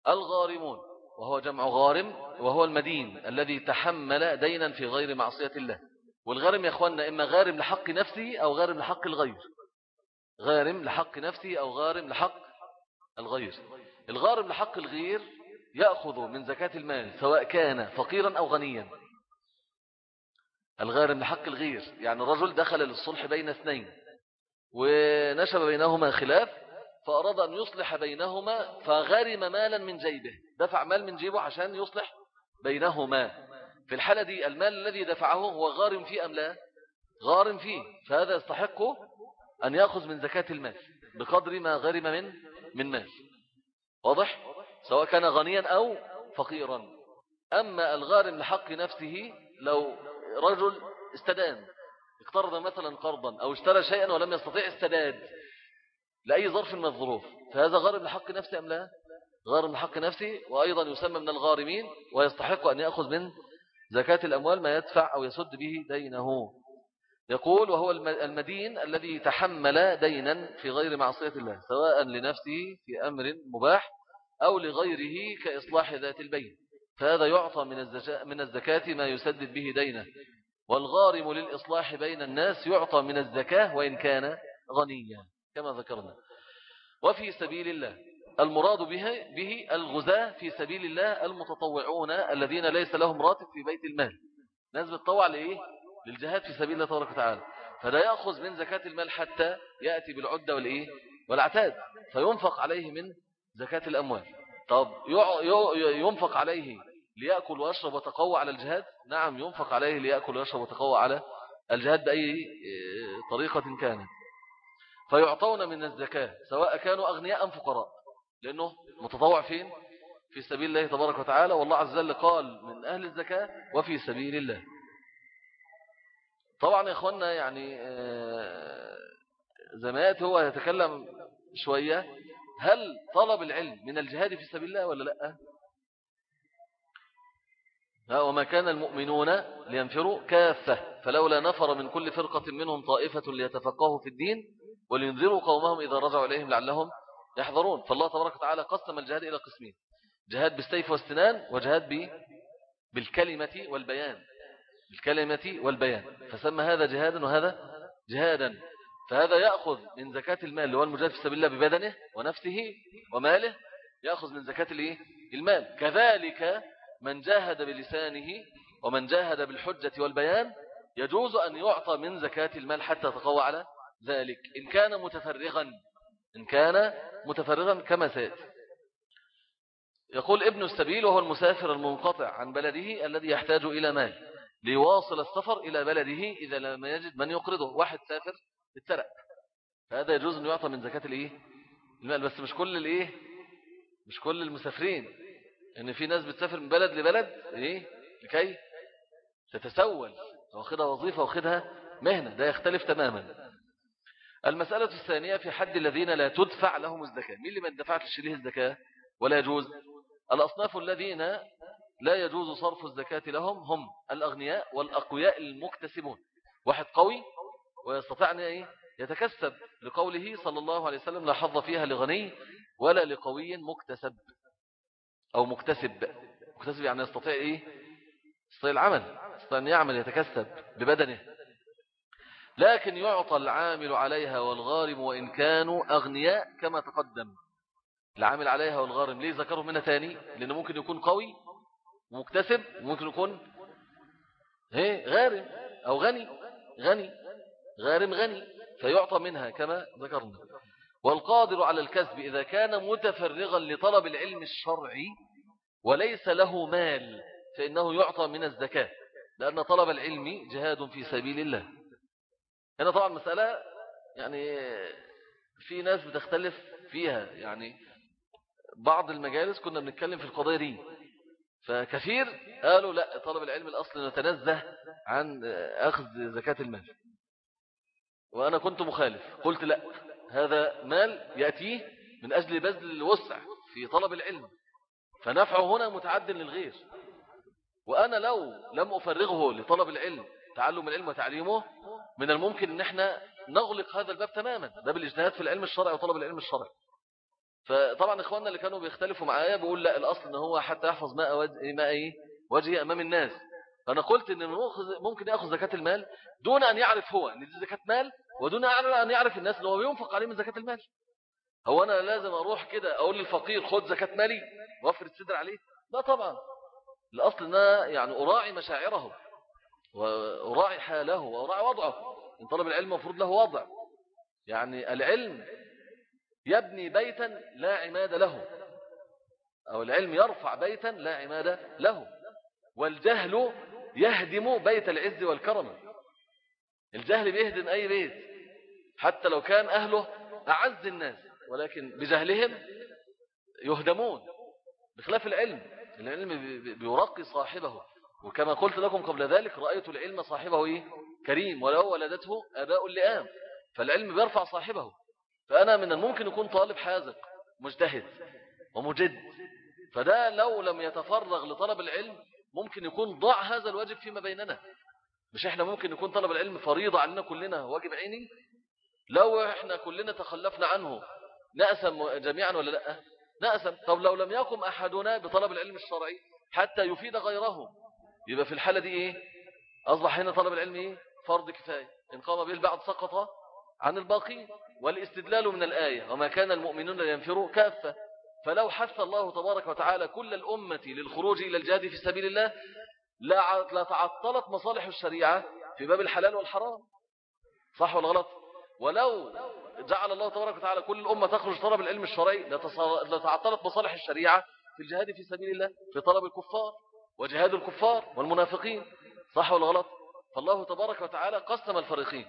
الغارمون وهو جمع غارم وهو المدين الذي تحمل دينا في غير معصية الله. والغارم يا أخوانا إما غارم لحق نفسه أو غارم لحق الغير. غارم لحق نفسه أو غارم لحق الغير. الغارم لحق الغير يأخذ من زكاة المال سواء كان فقيرا أو غنيا. الغارم لحق الغير يعني الرجل دخل للصلح بين اثنين ونشب بينهما خلاف فأراد أن يصلح بينهما فغرم مالا من جيبه دفع مال من جيبه عشان يصلح بينهما. في الحالة دي المال الذي دفعه هو غارم فيه أم لا؟ غارم فيه فهذا يستحق أن يأخذ من زكاة المال بقدر ما غرم من من مال. واضح؟ سواء كان غنيا أو فقيرا. أما الغارم لحق نفسه لو رجل استدان اقترض مثلا قرضا أو اشترى شيئا ولم يستطيع استداد لأي ظرف من الظروف فهذا غارم لحق نفسه أم لا؟ غارم لحق نفسه وأيضا يسمى من الغارمين ويستحق أن يأخذ من زكاة الأموال ما يدفع أو يسد به دينه. يقول وهو المدين الذي تحمل دينا في غير معصية الله سواء لنفسه في أمر مباح أو لغيره كإصلاح ذات البين. فهذا يعطى من الزكاة ما يسدد به دينه. والغارم للإصلاح بين الناس يعطى من الزكاة وإن كان غنيا كما ذكرنا. وفي سبيل الله المراد به, به الغزاة في سبيل الله المتطوعون الذين ليس لهم راتب في بيت المال. ناس بتطوع لإيه؟ للجهاد في سبيل الله تبارك وتعالى. فلا يأخذ من زكاة المال حتى يأتي بالعدة والإيه؟ والعتاد فينفق عليه من زكاة الأموال. طب ينفق عليه ليأكل ويشرب وتقوى على الجهاد؟ نعم ينفق عليه ليأكل ويشرب وتقوى على الجهاد بأي آه، طريقة كانت. فيعطون من الزكاة سواء كانوا أغنياء أم فقراء لأنه متطوع فين؟ في سبيل الله تبارك وتعالى والله عز وجل قال من أهل الزكاة وفي سبيل الله. طبعا يا إخوانا يعني آه، زمات هو يتكلم شوية هل طلب العلم من الجهاد في سبيل الله ولا لأ؟ وما كان المؤمنون لينفروا كافة فلولا نفر من كل فرقة منهم طائفة ليتفقهوا في الدين ولينذروا قومهم إذا رجعوا إليهم لعلهم يحذرون. فالله تبارك وتعالى قسم الجهاد إلى قسمين جهاد بالسيف والسنان وجهاد بالكلمة والبيان بالكلمة والبيان. فسمى هذا جهادا وهذا جهادا فهذا يأخذ من زكاة المال اللي هو المجاهد في سبيل الله ببدنه ونفسه وماله يأخذ من زكاة المال. كذلك من جاهد بلسانه ومن جاهد بالحجة والبيان يجوز أن يعطى من زكاة المال حتى تقوى على ذلك. إن كان متفرغا إن كان متفرغا كما سيأتي. يقول ابن السبيل وهو المسافر المنقطع عن بلده الذي يحتاج إلى مال ليواصل السفر إلى بلده إذا لم يجد من يقرضه. واحد سافر اتسرق فهذا يجوز أن يعطى من زكاة الإيه؟ المال. بس مش كل الإيه؟ مش كل المسافرين. إن في ناس بتسافر من بلد لبلد إيه؟ لكي تتسول واخدها وظيفة واخدها مهنة ده يختلف تماما. المسألة الثانية في حد الذين لا تدفع لهم الزكاة. مين اللي ما دفعت ليه الزكاة؟ ولا يجوز. الأصناف الذين لا يجوز صرف الزكاة لهم هم الأغنياء والأقوياء المكتسبون. واحد قوي ويستطيع أن يتكسب لقوله صلى الله عليه وسلم لا حظ فيها لغني ولا لقوي مكتسب. أو مكتسب مكتسب يعني يستطيع إيه؟ يستطيع العمل يستطيع أن يعمل يتكسب ببدنه. لكن يعطى العامل عليها والغارم وإن كانوا أغنياء كما تقدم. العامل عليها والغارم ليه ذكروا منها تاني؟ لأنه ممكن يكون قوي ومكتسب وممكن يكون إيه؟ غارم أو غني غني غارم غني فيعطى منها كما ذكرنا. والقادر على الكسب إذا كان متفرغا لطلب العلم الشرعي وليس له مال فإنه يعطى من الزكاة لأن طلب العلم جهاد في سبيل الله. هنا طبعا مسألة يعني في ناس بتختلف فيها يعني بعض المجالس كنا بنتكلم في القضية دي فكثير قالوا لا طلب العلم الأصل نتنزه عن أخذ زكاة المال. وأنا كنت مخالف قلت لا. هذا مال يأتيه من أجل بذل الوسع في طلب العلم. فنفعه هنا متعد للغير. وأنا لو لم أفرغه لطلب العلم تعلم العلم وتعليمه من الممكن إن إحنا نغلق هذا الباب تماما. ده بالاجتهاد في العلم الشرعي وطلب العلم الشرعي. فطبعا إخواننا اللي كانوا بيختلفوا معايا بيقول لا الأصل إن هو حتى يحفظ ماء وجه ماء وجهه أمام الناس. فأنا قلت إن ممكن يأخذ زكاة المال دون أن يعرف هو إن دي زكاة مال ودون أن يعرف الناس إن هو بينفق عليه من زكاة المال. هو أنا لازم أروح كده أقول للفقير خد زكاة مالي وافرد صدر عليه؟ لا طبعا. الأصل إن يعني أراعي مشاعره وأراعي حاله وأراعي وضعه. إن طلب العلم مفروض له وضع. يعني العلم يبني بيتا لا عماد له. أو العلم يرفع بيتا لا عماد له. والجهل يهدم بيت العز والكرم. الجهل بيهدم أي بيت حتى لو كان أهله أعز الناس ولكن بجهلهم يهدمون بخلاف العلم. العلم بيرقي صاحبه. وكما قلت لكم قبل ذلك رأيت العلم صاحبه إيه؟ كريم ولو ولدته أباء لآم فالعلم بيرفع صاحبه. فأنا من الممكن يكون طالب حازق مجتهد ومجد. فده لو لم يتفرغ لطلب العلم ممكن يكون ضاع هذا الواجب فيما بيننا. مش إحنا ممكن يكون طلب العلم فريضة عننا كلنا واجب عيني؟ لو إحنا كلنا تخلفنا عنه نأسم جميعا ولا لأ؟ نأسم طب لو لم يقم أحدنا بطلب العلم الشرعي حتى يفيد غيره يبقى في الحالة دي إيه؟ أصبح هنا طلب العلم إيه؟ فرض كفاية. إن قام به البعض سقط عن الباقي والاستدلال من الآية وما كان المؤمنون لينفروا كافة. فلو حث الله تبارك وتعالى كل الأمة للخروج إلى الجهاد في سبيل الله لا تعطلت مصالح الشريعة في باب الحلال والحرام. صح ولا غلط؟ ولو جعل الله تبارك وتعالى كل الأمة تخرج طلب العلم الشرعي لتعطلت مصالح الشريعة في الجهاد في سبيل الله في طلب الكفار وجهاد الكفار والمنافقين. صح ولا غلط؟ فالله تبارك وتعالى قسم الفريقين.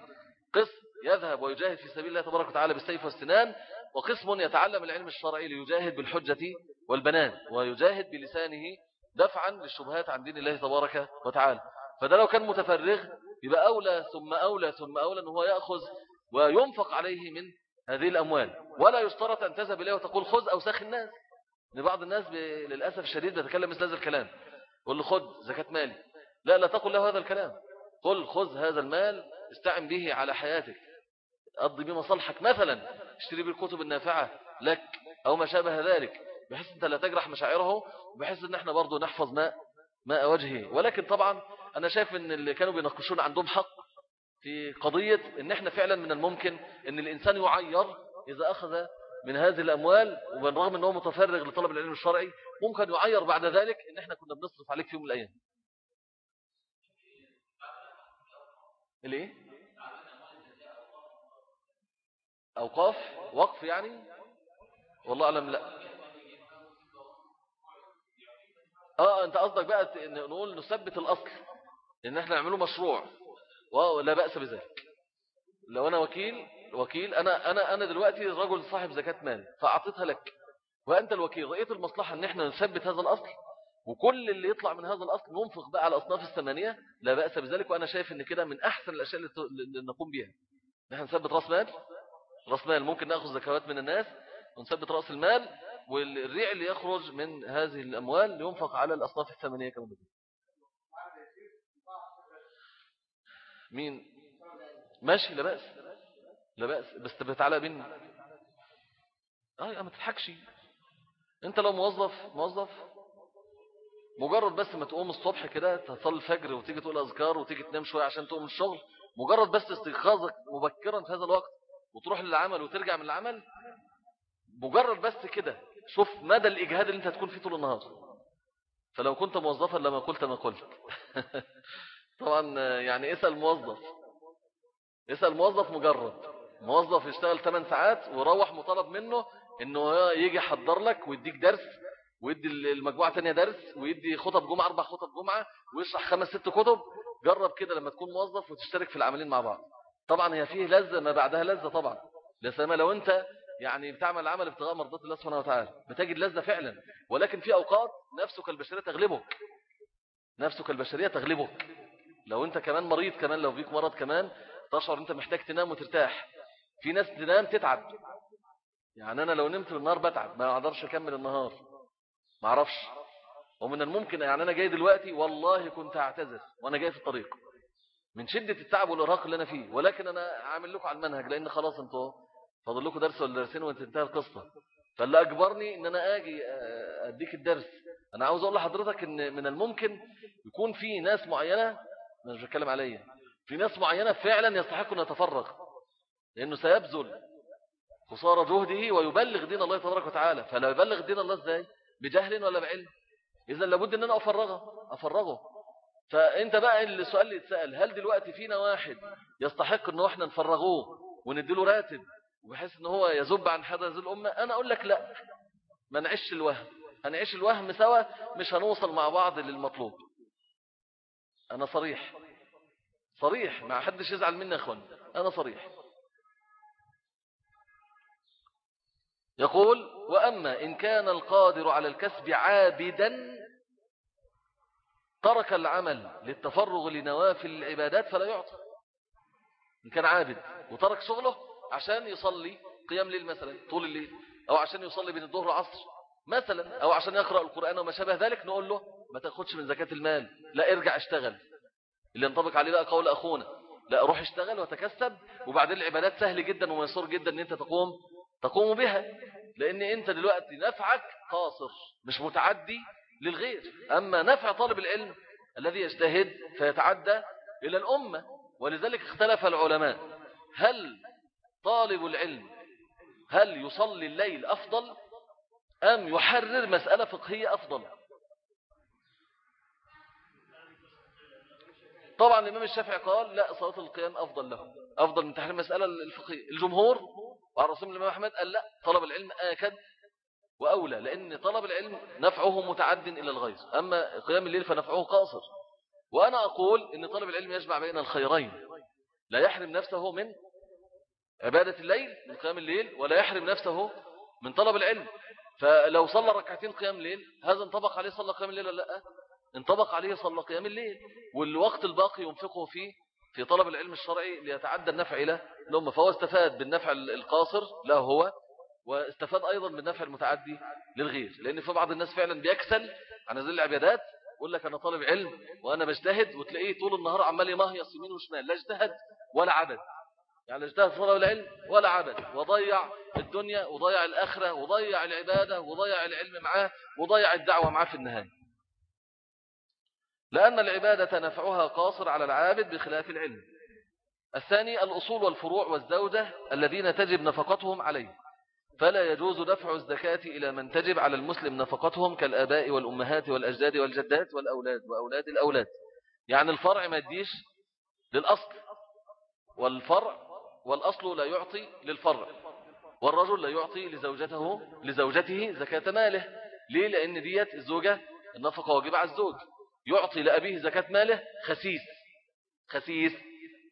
قسم يذهب ويجاهد في سبيل الله تبارك وتعالى بالسيف والسنان وقسم يتعلم العلم الشرعي ليجاهد بالحجة والبنان ويجاهد بلسانه دفعا للشبهات عن دين الله تبارك وتعالى. فده لو كان متفرغ يبقى أولى ثم أولى ثم أولى أنه يأخذ وينفق عليه من هذه الأموال. ولا يشترط أن تذهب إليه وتقول خذ أو ساخ الناس. لبعض بعض الناس للأسف الشديد بتكلم مثل هذا الكلام. قل له خذ زكاة مالي. لا لا تقل له هذا الكلام. قل خذ هذا المال استعن به على حياتك. أضي به مصالحك مثلا اشتري بالكتب النافعة لك أو ما شابه ذلك بحيث أنت لا تجرح مشاعره وبحيث أن إحنا برضو نحفظ ماء ماء وجهه. ولكن طبعا أنا شايف أن اللي كانوا بيناقشون عندهم حق في قضية أن إحنا فعلا من الممكن أن الإنسان يعير إذا أخذ من هذه الأموال وبالرغم أنه متفرغ لطلب العلم الشرعي ممكن يعير بعد ذلك أن إحنا كنا بنصرف عليك في يوم من الأيام. الإيه؟ أوقاف وقف يعني؟ والله أعلم لا. آه أنت قصدك بقى نقول نثبت الأصل إن إحنا نعمله مشروع. ولا بأس بذلك. لو أنا وكيل وكيل أنا أنا أنا دلوقتي رجل صاحب زكاة مال فأعطيتها لك. وأنت الوكيل رأيت المصلحة إن إحنا نثبت هذا الأصل؟ وكل اللي يطلع من هذا الأصل ننفق بقى على الأصناف الثمانية لا بأس بذلك. وأنا شايف إن كده من أحسن الأشياء اللي نقوم بها نحن نثبت رأس مال رأس مال ممكن نأخذ زكوات من الناس ونثبت رأس المال والريع اللي يخرج من هذه الأموال ينفق على الأصناف الثمانية كما بدأ مين؟ ماشي لا بأس. لا بأس. بس بتعلق بين آه ما تضحكش. أنت لو موظف موظف مجرد بس ما تقوم الصبح كده تصلي الفجر وتيجي تقول أذكار وتيجي تنام شوية عشان تقوم الشغل مجرد بس استيقاظك مبكرا في هذا الوقت وتروح للعمل وترجع من العمل مجرد بس كده شوف مدى الإجهاد اللي انت هتكون فيه طول النهار. فلو كنت موظفا لما قلت ما قلت. طبعا يعني اسأل موظف. اسأل موظف مجرد. موظف يشتغل 8 ساعات وروح مطالب منه إنه يجي يحضر لك ويديك درس ويدي المجموعة تانية درس ويدي خطب جمعة أربع خطب جمعة ويشرح خمس ست كتب. جرب كده لما تكون موظف وتشترك في العملين مع بعض. طبعا هي فيه لذة ما بعدها لذة طبعا. لسما لو أنت يعني بتعمل عمل ابتغاء مرضات الله سبحانه وتعالى بتجد لذة فعلا. ولكن في أوقات نفسك البشرية تغلبك. نفسك البشرية تغلبك. لو أنت كمان مريض كمان لو فيك مرض كمان تشعر أنت محتاج تنام وترتاح. في ناس تنام تتعب. يعني أنا لو نمت بالنهار بتعب ما أقدرش أكمل النهار. ما أعرفش. ومن الممكن يعني أنا جاي دلوقتي والله كنت أعتذر وأنا جاي في الطريق. من شدة التعب والإرهاق اللي أنا فيه. ولكن أنا عامل لكم على المنهج لأن خلاص أنتوا فاضل لكم درس ولا درسين وتنتهي القصة. فاللي أجبرني أن أنا أجي أديك الدرس. أنا عاوز أقول لحضرتك أن من الممكن يكون في ناس معينة مش بتكلم عليا. في ناس معينة فعلا يستحق أن يتفرغ. لأنه سيبذل قصارى جهده ويبلغ دين الله تبارك وتعالى. فلا يبلغ دين الله إزاي؟ بجهل ولا بعلم. إذا لابد أن أنا أفرغه. أفرغه. فأنت بقى السؤال اللي يتسأل هل دلوقتي فينا واحد يستحق انه إحنا نفرغوه ونديله راتب وبحيث إن هو يزب عن حدث الأمة؟ أنا أقول لك لا. ما نعيش الوهم هنعيش الوهم سوا مش هنوصل مع بعض للمطلوب. أنا صريح. صريح. ما حدش يزعل مني يا إخوان. أنا صريح. يقول وأما إن كان القادر على الكسب عابدا ترك العمل للتفرغ لنوافل العبادات فلا يعطى. إن كان عابد وترك شغله عشان يصلي قيام ليل مثلا طول الليل أو عشان يصلي بين الظهر والعصر مثلا أو عشان يقرأ القرآن وما شابه ذلك نقول له ما تاخدش من زكاة المال لا ارجع اشتغل. اللي ينطبق عليه بقى قول أخونا لا روح اشتغل وتكسب وبعدين العبادات سهل جدا وميسور جدا إن أنت تقوم تقوم بها. لأن أنت دلوقتي نفعك قاصر مش متعدي للغير. أما نفع طالب العلم الذي يجتهد فيتعدى إلى الأمة ولذلك اختلف العلماء. هل طالب العلم هل يصلي الليل أفضل أم يحرر مسألة فقهية أفضل؟ طبعا الإمام الشافعي قال لا صلاة القيام أفضل له أفضل من تحرير المسألة الفقهية. الجمهور وعلى رسول الإمام أحمد قال لا طلب العلم آكد وأولى لأن طلب العلم نفعه متعد إلى الغير أما قيام الليل فنفعه قاصر. وأنا أقول إن طلب العلم يجمع بين الخيرين. لا يحرم نفسه من عبادة الليل من قيام الليل ولا يحرم نفسه من طلب العلم. فلو صلى ركعتين قيام الليل هذا انطبق عليه صلى قيام الليل ولا لأ؟ انطبق عليه صلى قيام الليل. والوقت الباقي ينفقه فيه في طلب العلم الشرعي ليتعدى النفع إلى الأمة فهو استفاد بالنفع القاصر لا هو واستفاد أيضا بالنفع المتعدي للغير. لأن في بعض الناس فعلا بيكسل عن هذه العبادات يقول لك أنا طالب علم وأنا بجتهد وتلاقيه طول النهار عمال يمهيص يمين وشمال. لا اجتهد ولا عبد. يعني اجتهد في طلب العلم ولا عبد. وضيع الدنيا وضيع الآخرة وضيع العبادة وضيع العلم معاه وضيع الدعوة معاه في النهاية. لأن العبادة نفعها قاصر على العابد بخلاف العلم. الثاني الأصول والفروع والزوجة الذين تجب نفقتهم عليه. فلا يجوز دفع الزكاة إلى من تجب على المسلم نفقتهم كالآباء والأمهات والأجداد والجدات والأولاد وأولاد الأولاد. يعني الفرع ما يديش للأصل والفرع والأصل لا يعطي للفرع والرجل لا يعطي لزوجته لزوجته زكاة ماله. ليه؟ لأن ديت الزوجة النفقة واجبة على الزوج. يعطي لأبيه زكاة ماله خسيس خسيس.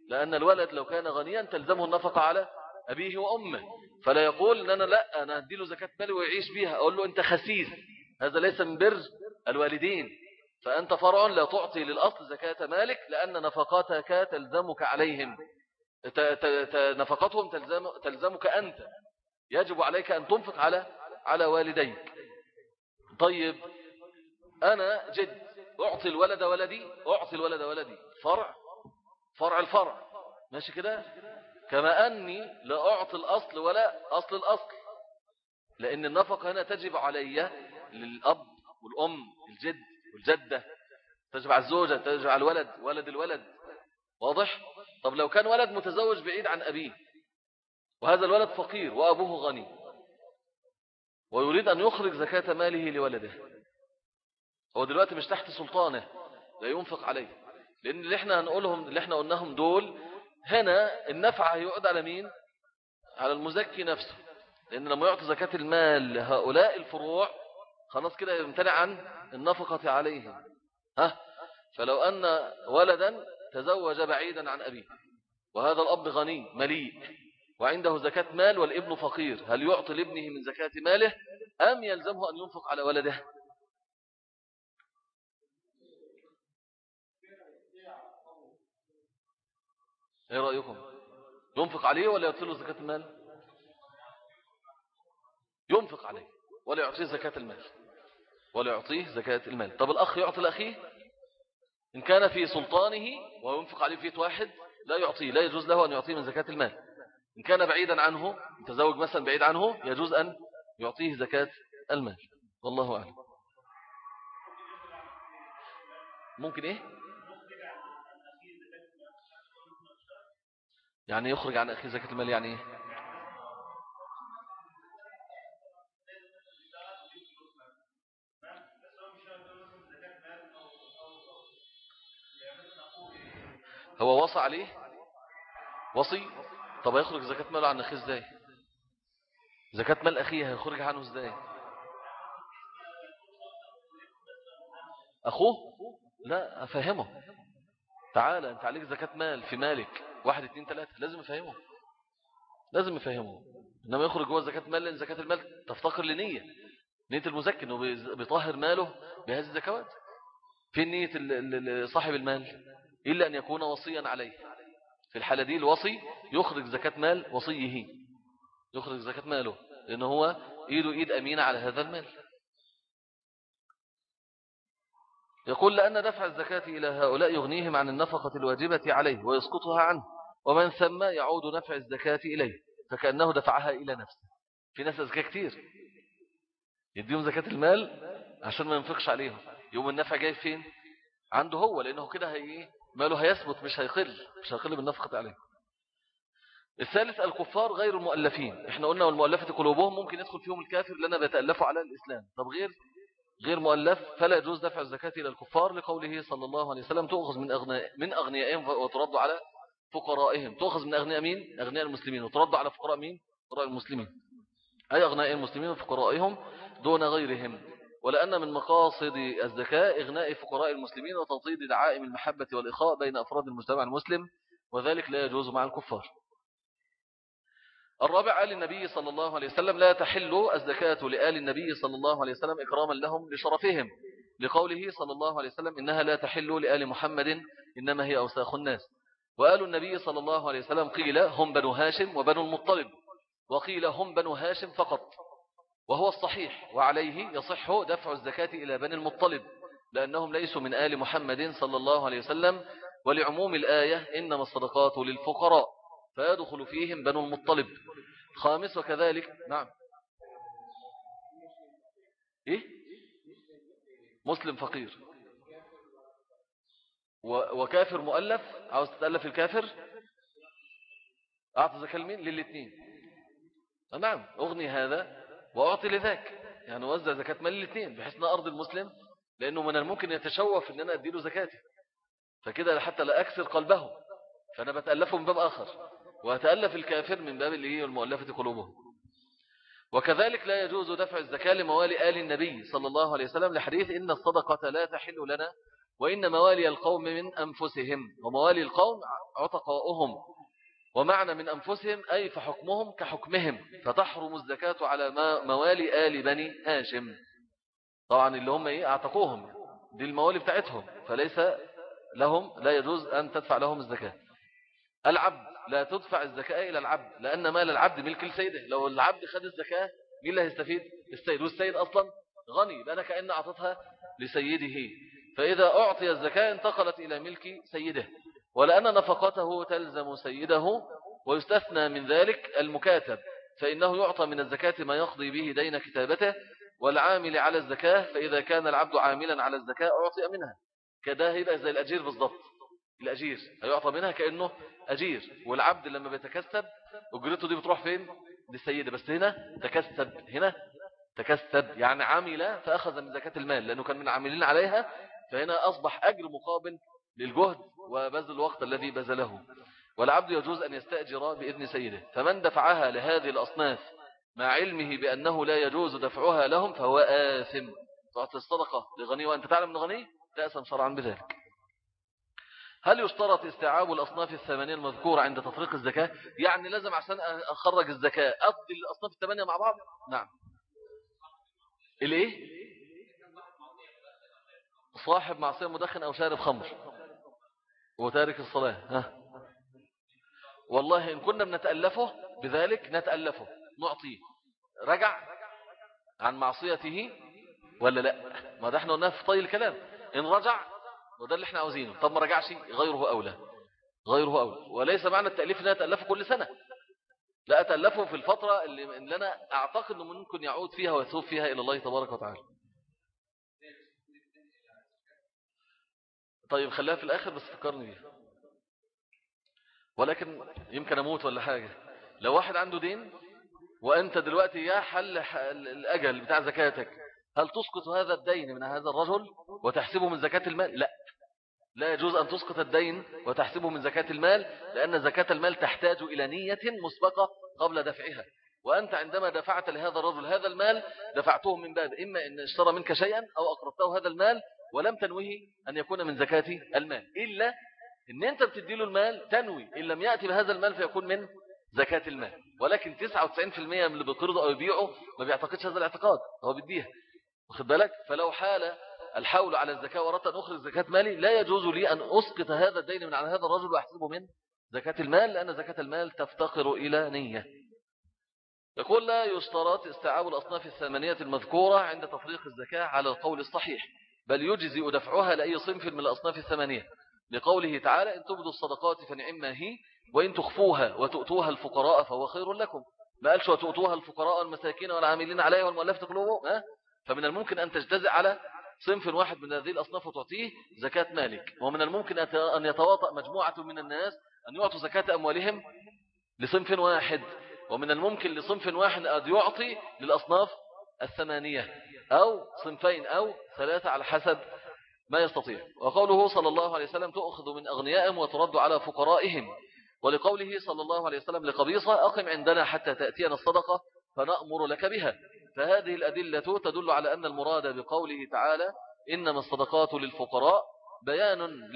لأن الولد لو كان غنيا تلزمه النفقة على أبيه وأمه. فلا يقول أن أنا لا أنا أديله زكاة مالي ويعيش بيها. أقول له أنت خسيس. هذا ليس من بر الوالدين. فأنت فرع لا تعطي للأصل زكاة مالك لأن نفقاتك تلزمك عليهم. نفقتهم تلزم تلزمك أنت. يجب عليك أن تنفق على على والديك. طيب أنا جد أعطي الولد ولدي أعطي الولد ولدي. فرع فرع الفرع. ماشي كده؟ كما أني لا أعطي الأصل ولا أصل الأصل. لأن النفقة هنا تجب علي للأب والأم الجد والجدة تجب على الزوجة تجب على الولد ولد الولد. واضح؟ طب لو كان ولد متزوج بعيد عن أبيه وهذا الولد فقير وأبوه غني ويريد أن يخرج زكاة ماله لولده هو دلوقتي مش تحت سلطانه لا ينفق عليه. لأن اللي إحنا هنقولهم اللي إحنا قلناهم دول هنا النفع هيقعد على مين؟ على المزكي نفسه. لأن لما يعطي زكاة المال لهؤلاء الفروع خلاص كده يمتنع عن النفقة عليهم. ها؟ فلو أن ولدا تزوج بعيدا عن أبيه وهذا الأب غني مليء وعنده زكاة مال والابن فقير هل يعطي لابنه من زكاة ماله؟ أم يلزمه أن ينفق على ولده؟ إيه رأيكم؟ ينفق عليه ولا يعطي له زكاة المال؟ ينفق عليه ولا يعطيه زكاة المال؟ ولا يعطيه زكاة المال. طب الأخ يعطي لأخيه؟ إن كان في سلطانه وينفق عليه فيت واحد لا يعطيه لا يجوز له أن يعطيه من زكاة المال. إن كان بعيدا عنه متزوج مثلا بعيد عنه يجوز أن يعطيه زكاة المال. والله أعلم. ممكن إيه؟ يعني يخرج عن أخي زكاة المال يعني إيه هو وصى عليه؟ وصي؟ طب هيخرج زكاة ماله عن أخيه إزاي؟ زكاة مال أخيه هيخرج عنه إزاي؟ أخوه؟ لا أفهمه. تعالى أنت عليك زكاة مال في مالك. واحد اتنين تلاتة. لازم أفهمه لازم يفهمه إنما يخرج جوه زكاة مال لأن زكاة المال تفتقر لنية نية المزكي أنه بيطهر ماله بهذه الزكوات. في نية صاحب المال إلا أن يكون وصيا عليه. في الحالة دي الوصي يخرج زكاة مال وصيه. يخرج زكاة ماله لأنه هو إيده إيد أمينة على هذا المال. يقول لأن دفع الزكاة إلى هؤلاء يغنيهم عن النفقة الواجبة عليه ويسقطها عنه ومن ثم يعود نفع الزكاة إليه فكأنه دفعها إلى نفسه. في ناس أزكاة كتير. يديهم زكاة المال عشان ما ينفقش عليهم. يوم النفع جاي فين؟ عنده هو لأنه كده هي ماله هيثبت مش هيقل مش هيقل بالنفقة عليه. الثالث الكفار غير المؤلفين. إحنا قلنا والمؤلفة قلوبهم ممكن يدخل فيهم الكافر لأنه بيتألفوا على الإسلام. طب غير غير مؤلف فلا يجوز دفع الزكاة إلى الكفار لقوله صلى الله عليه وسلم تؤخذ من أغنياء من أغنيائهم وترد على فقرائهم. تؤخذ من أغنياء مين؟ أغنياء المسلمين. وترد على فقراء مين؟ فقراء المسلمين. أي أغنياء المسلمين؟ وفقرائهم دون غيرهم. ولأن من مقاصد الزكاة إغناء فقراء المسلمين وتوطيد دعائم المحبة والإخاء بين أفراد المجتمع المسلم وذلك لا يجوز مع الكفار. الرابع آل النبي صلى الله عليه وسلم لا تحل الزكاة لآل النبي صلى الله عليه وسلم إكراما لهم لشرفهم لقوله صلى الله عليه وسلم إنها لا تحل لآل محمد إنما هي أوساخ الناس. وآل النبي صلى الله عليه وسلم قيل هم بنو هاشم وبنو المطلب وقيل هم بنو هاشم فقط وهو الصحيح وعليه يصح دفع الزكاة إلى بني المطلب لأنهم ليسوا من آل محمد صلى الله عليه وسلم ولعموم الآية إنما الصدقات للفقراء. فيدخل فيهم بنو المطلب. خامس وكذلك نعم. إيه؟ مسلم فقير. وكافر مؤلف؟ عاوز تتألف الكافر؟ أعطي زكاة لمين؟ للاثنين نعم أغني هذا وأعطي لذاك. يعني وزع زكاة مال الاثنين بحيث أن أرض المسلم لأنه من الممكن يتشوف أن أنا أديله زكاتي. فكده حتى لا أكسر قلبه فأنا بتألفه من باب آخر. وأتألف الكافر من باب اللي هي المؤلفة قلوبهم. وكذلك لا يجوز دفع الزكاة لموالي آل النبي صلى الله عليه وسلم لحديث إن الصدقة لا تحل لنا وإن موالي القوم من أنفسهم. وموالي القوم عتقاؤهم. ومعنى من أنفسهم أي فحكمهم كحكمهم. فتحرم الزكاة على موالي آل بني هاشم. طبعا اللي هم إيه؟ أعتقوهم. دي الموالي بتاعتهم. فليس لهم لا يجوز أن تدفع لهم الزكاة. العبد لا تدفع الزكاة إلى العبد لأن مال العبد ملك لسيده لو العبد خد الزكاة مين اللي هيستفيد؟ السيد. والسيد أصلا غني. لأنا كأن أعطتها لسيده. فإذا أعطي الزكاة انتقلت إلى ملك سيده. ولأن نفقته تلزم سيده ويستثنى من ذلك المكاتب. فإنه يعطى من الزكاة ما يقضي به دين كتابته. والعامل على الزكاة فإذا كان العبد عاملا على الزكاة أعطي منها. كده يبقى زي الأجير بالضبط. الأجير هيعطى منها كأنه أجير والعبد لما بيتكسب أجرته دي بتروح فين؟ للسيدة بس هنا تكسب هنا تكسب. يعني عمل فأخذ من زكاة المال لأنه كان من عاملين عليها فهنا أصبح أجر مقابل للجهد وبذل الوقت الذي بذله. والعبد يجوز أن يستأجر بإذن سيده. فمن دفعها لهذه الأصناف مع علمه بأنه لا يجوز دفعها لهم فهو آثم. تعطي الصدقة لغني وأنت تعلم من غني؟ تأسم شرعا بذلك. هل يشترط استيعاب الأصناف الثمانية المذكورة عند تفريق الزكاة؟ يعني لازم عشان أخرج الزكاة أقضي الأصناف الثمانية مع بعض؟ نعم. الإيه؟ صاحب معصية مدخن أو شارب خمر. وتارك الصلاة. ها. والله إن كنا بنتألفه بذلك نتألفه. نعطيه. رجع عن معصيته ولا لا؟ ما ده إحنا قلناه في طي الكلام. إن رجع وده اللي إحنا عاوزينه. طب ما رجعش غيره أولى. غيره أولى. وليس معنى التأليف أنها تألفه كل سنة. لا أتألفه في الفترة اللي, اللي أنا أعتقد أنه ممكن يعود فيها ويثوب فيها إلى الله تبارك وتعالى. طيب خليها في الآخر بس فكرني بيها. ولكن يمكن أموت ولا حاجة. لو واحد عنده دين وأنت دلوقتي يا حل الأجل بتاع زكاتك هل تسقط هذا الدين من هذا الرجل وتحسبه من زكاة المال؟ لا. لا يجوز أن تسقط الدين وتحسبه من زكاة المال لأن زكاة المال تحتاج إلى نية مسبقة قبل دفعها. وأنت عندما دفعت لهذا الرجل هذا المال دفعته من باب إما أن اشترى منك شيئا أو أقرضته هذا المال ولم تنوه أن يكون من زكاة المال. إلا أن أنت بتديله المال تنوي إن لم يأتي بهذا المال فيكون من زكاة المال. ولكن 99% من اللي بيقرضه أو يبيعه ما بيعتقدش هذا الاعتقاد هو بيديها. واخد بالك؟ فلو حال الحول على الزكاة ورد أن أخرج زكاة مالي لا يجوز لي أن أسقط هذا الدين من على هذا الرجل وأحسبه من زكاة المال لأن زكاة المال تفتقر إلى نية. يقول لا يشترط استيعاب الأصناف الثمانية المذكورة عند تفريق الزكاة على القول الصحيح بل يجزئ دفعها لأي صنف من الأصناف الثمانية. لقوله تعالى إن تبدوا الصدقات فنعما هي وإن تخفوها وتؤتوها الفقراء فهو خير لكم. ما قالش وتؤتوها الفقراء والمساكين والعاملين عليها والمؤلفة قلوبهم؟ فمن الممكن أن تجتزئ على صنف واحد من هذه الأصناف وتعطيه زكاة مالك. ومن الممكن أن يتواطأ مجموعة من الناس أن يعطوا زكاة أموالهم لصنف واحد. ومن الممكن لصنف واحد أن يعطي للأصناف الثمانية أو صنفين أو ثلاثة على حسب ما يستطيع. وقوله صلى الله عليه وسلم تأخذ من أغنيائهم وترد على فقرائهم. ولقوله صلى الله عليه وسلم لقبيصة أقم عندنا حتى تأتينا الصدقة فنأمر لك بها. فهذه الأدلة تدل على أن المراد بقوله تعالى إنما الصدقات للفقراء بيان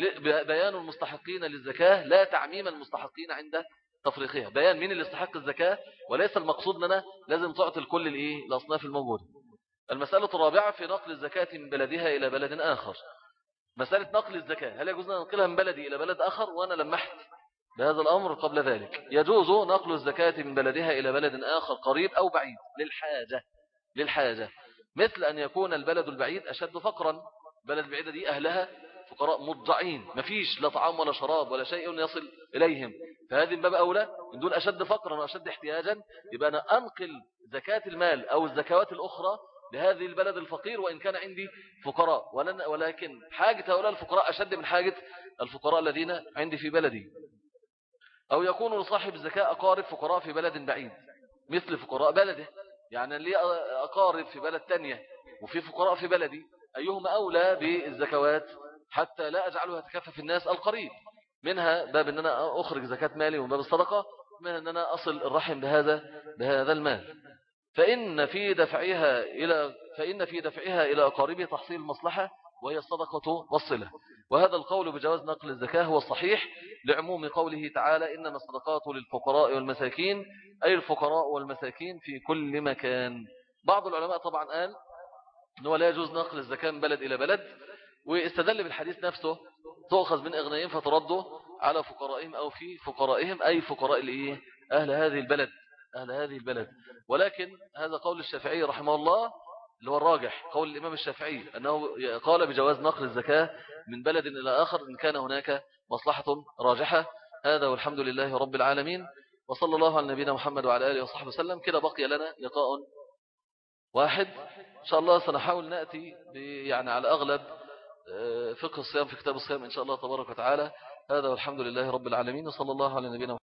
بيان المستحقين للزكاة لا تعميم المستحقين عند تفريقها. بيان مين اللي يستحق الزكاة وليس المقصود لنا لازم تعطي الكل الإيه؟ الأصناف الموجودة. المسألة الرابعة في نقل الزكاة من بلدها إلى بلد آخر. مسألة نقل الزكاة هل يجوز أن ننقلها من بلدي إلى بلد آخر؟ وأنا لمحت بهذا الأمر قبل ذلك. يجوز نقل الزكاة من بلدها إلى بلد آخر قريب أو بعيد للحاجة. للحاجة. مثل أن يكون البلد البعيد أشد فقرا. بلد بعيدة دي أهلها فقراء مضجعين مفيش لا طعام ولا شراب ولا شيء يصل إليهم. فهذه من باب أولى. من دون أشد فقرا وأشد احتياجا. يبقى أنا أنقل زكاة المال أو الزكوات الأخرى لهذه البلد الفقير وإن كان عندي فقراء. ولكن حاجة هؤلاء الفقراء أشد من حاجة الفقراء الذين عندي في بلدي. أو يكون لصاحب الزكاة أقارب فقراء في بلد بعيد. مثل فقراء بلده. يعني لي أقارب في بلد تانية وفي فقراء في بلدي أيهما أولى بالزكوات حتى لا أجعلها تكفف الناس القريب؟ منها باب أن أنا أخرج زكاة مالي ومن باب الصدقة من أن أنا أصل الرحم بهذا بهذا المال. فإن في دفعها إلى فإن في دفعها إلى أقاربه تحصيل المصلحة وهي الصدقة والصلة وهذا القول بجواز نقل الزكاة هو الصحيح لعموم قوله تعالى إنما الصدقات للفقراء والمساكين أي الفقراء والمساكين في كل مكان. بعض العلماء طبعا قال أنه لا يجوز نقل الزكاة من بلد إلى بلد واستدل بالحديث نفسه تؤخذ من أغنيهم فترده على فقرائهم أو في فقرائهم أي فقراء أهل هذه البلد أهل هذه البلد. ولكن هذا قول الشافعي رحمه الله اللي هو الراجح قول الإمام الشافعي أنه قال بجواز نقل الزكاة من بلد إلى آخر إن كان هناك مصلحة راجحة. هذا والحمد لله رب العالمين. وصلى الله على نبينا محمد وعلى آله وصحبه وسلم. كده بقي لنا لقاء واحد. إن شاء الله سنحاول نأتي يعني على أغلب آه، فقه الصيام في كتاب الصيام إن شاء الله تبارك وتعالى. هذا والحمد لله رب العالمين. وصلى الله على نبينا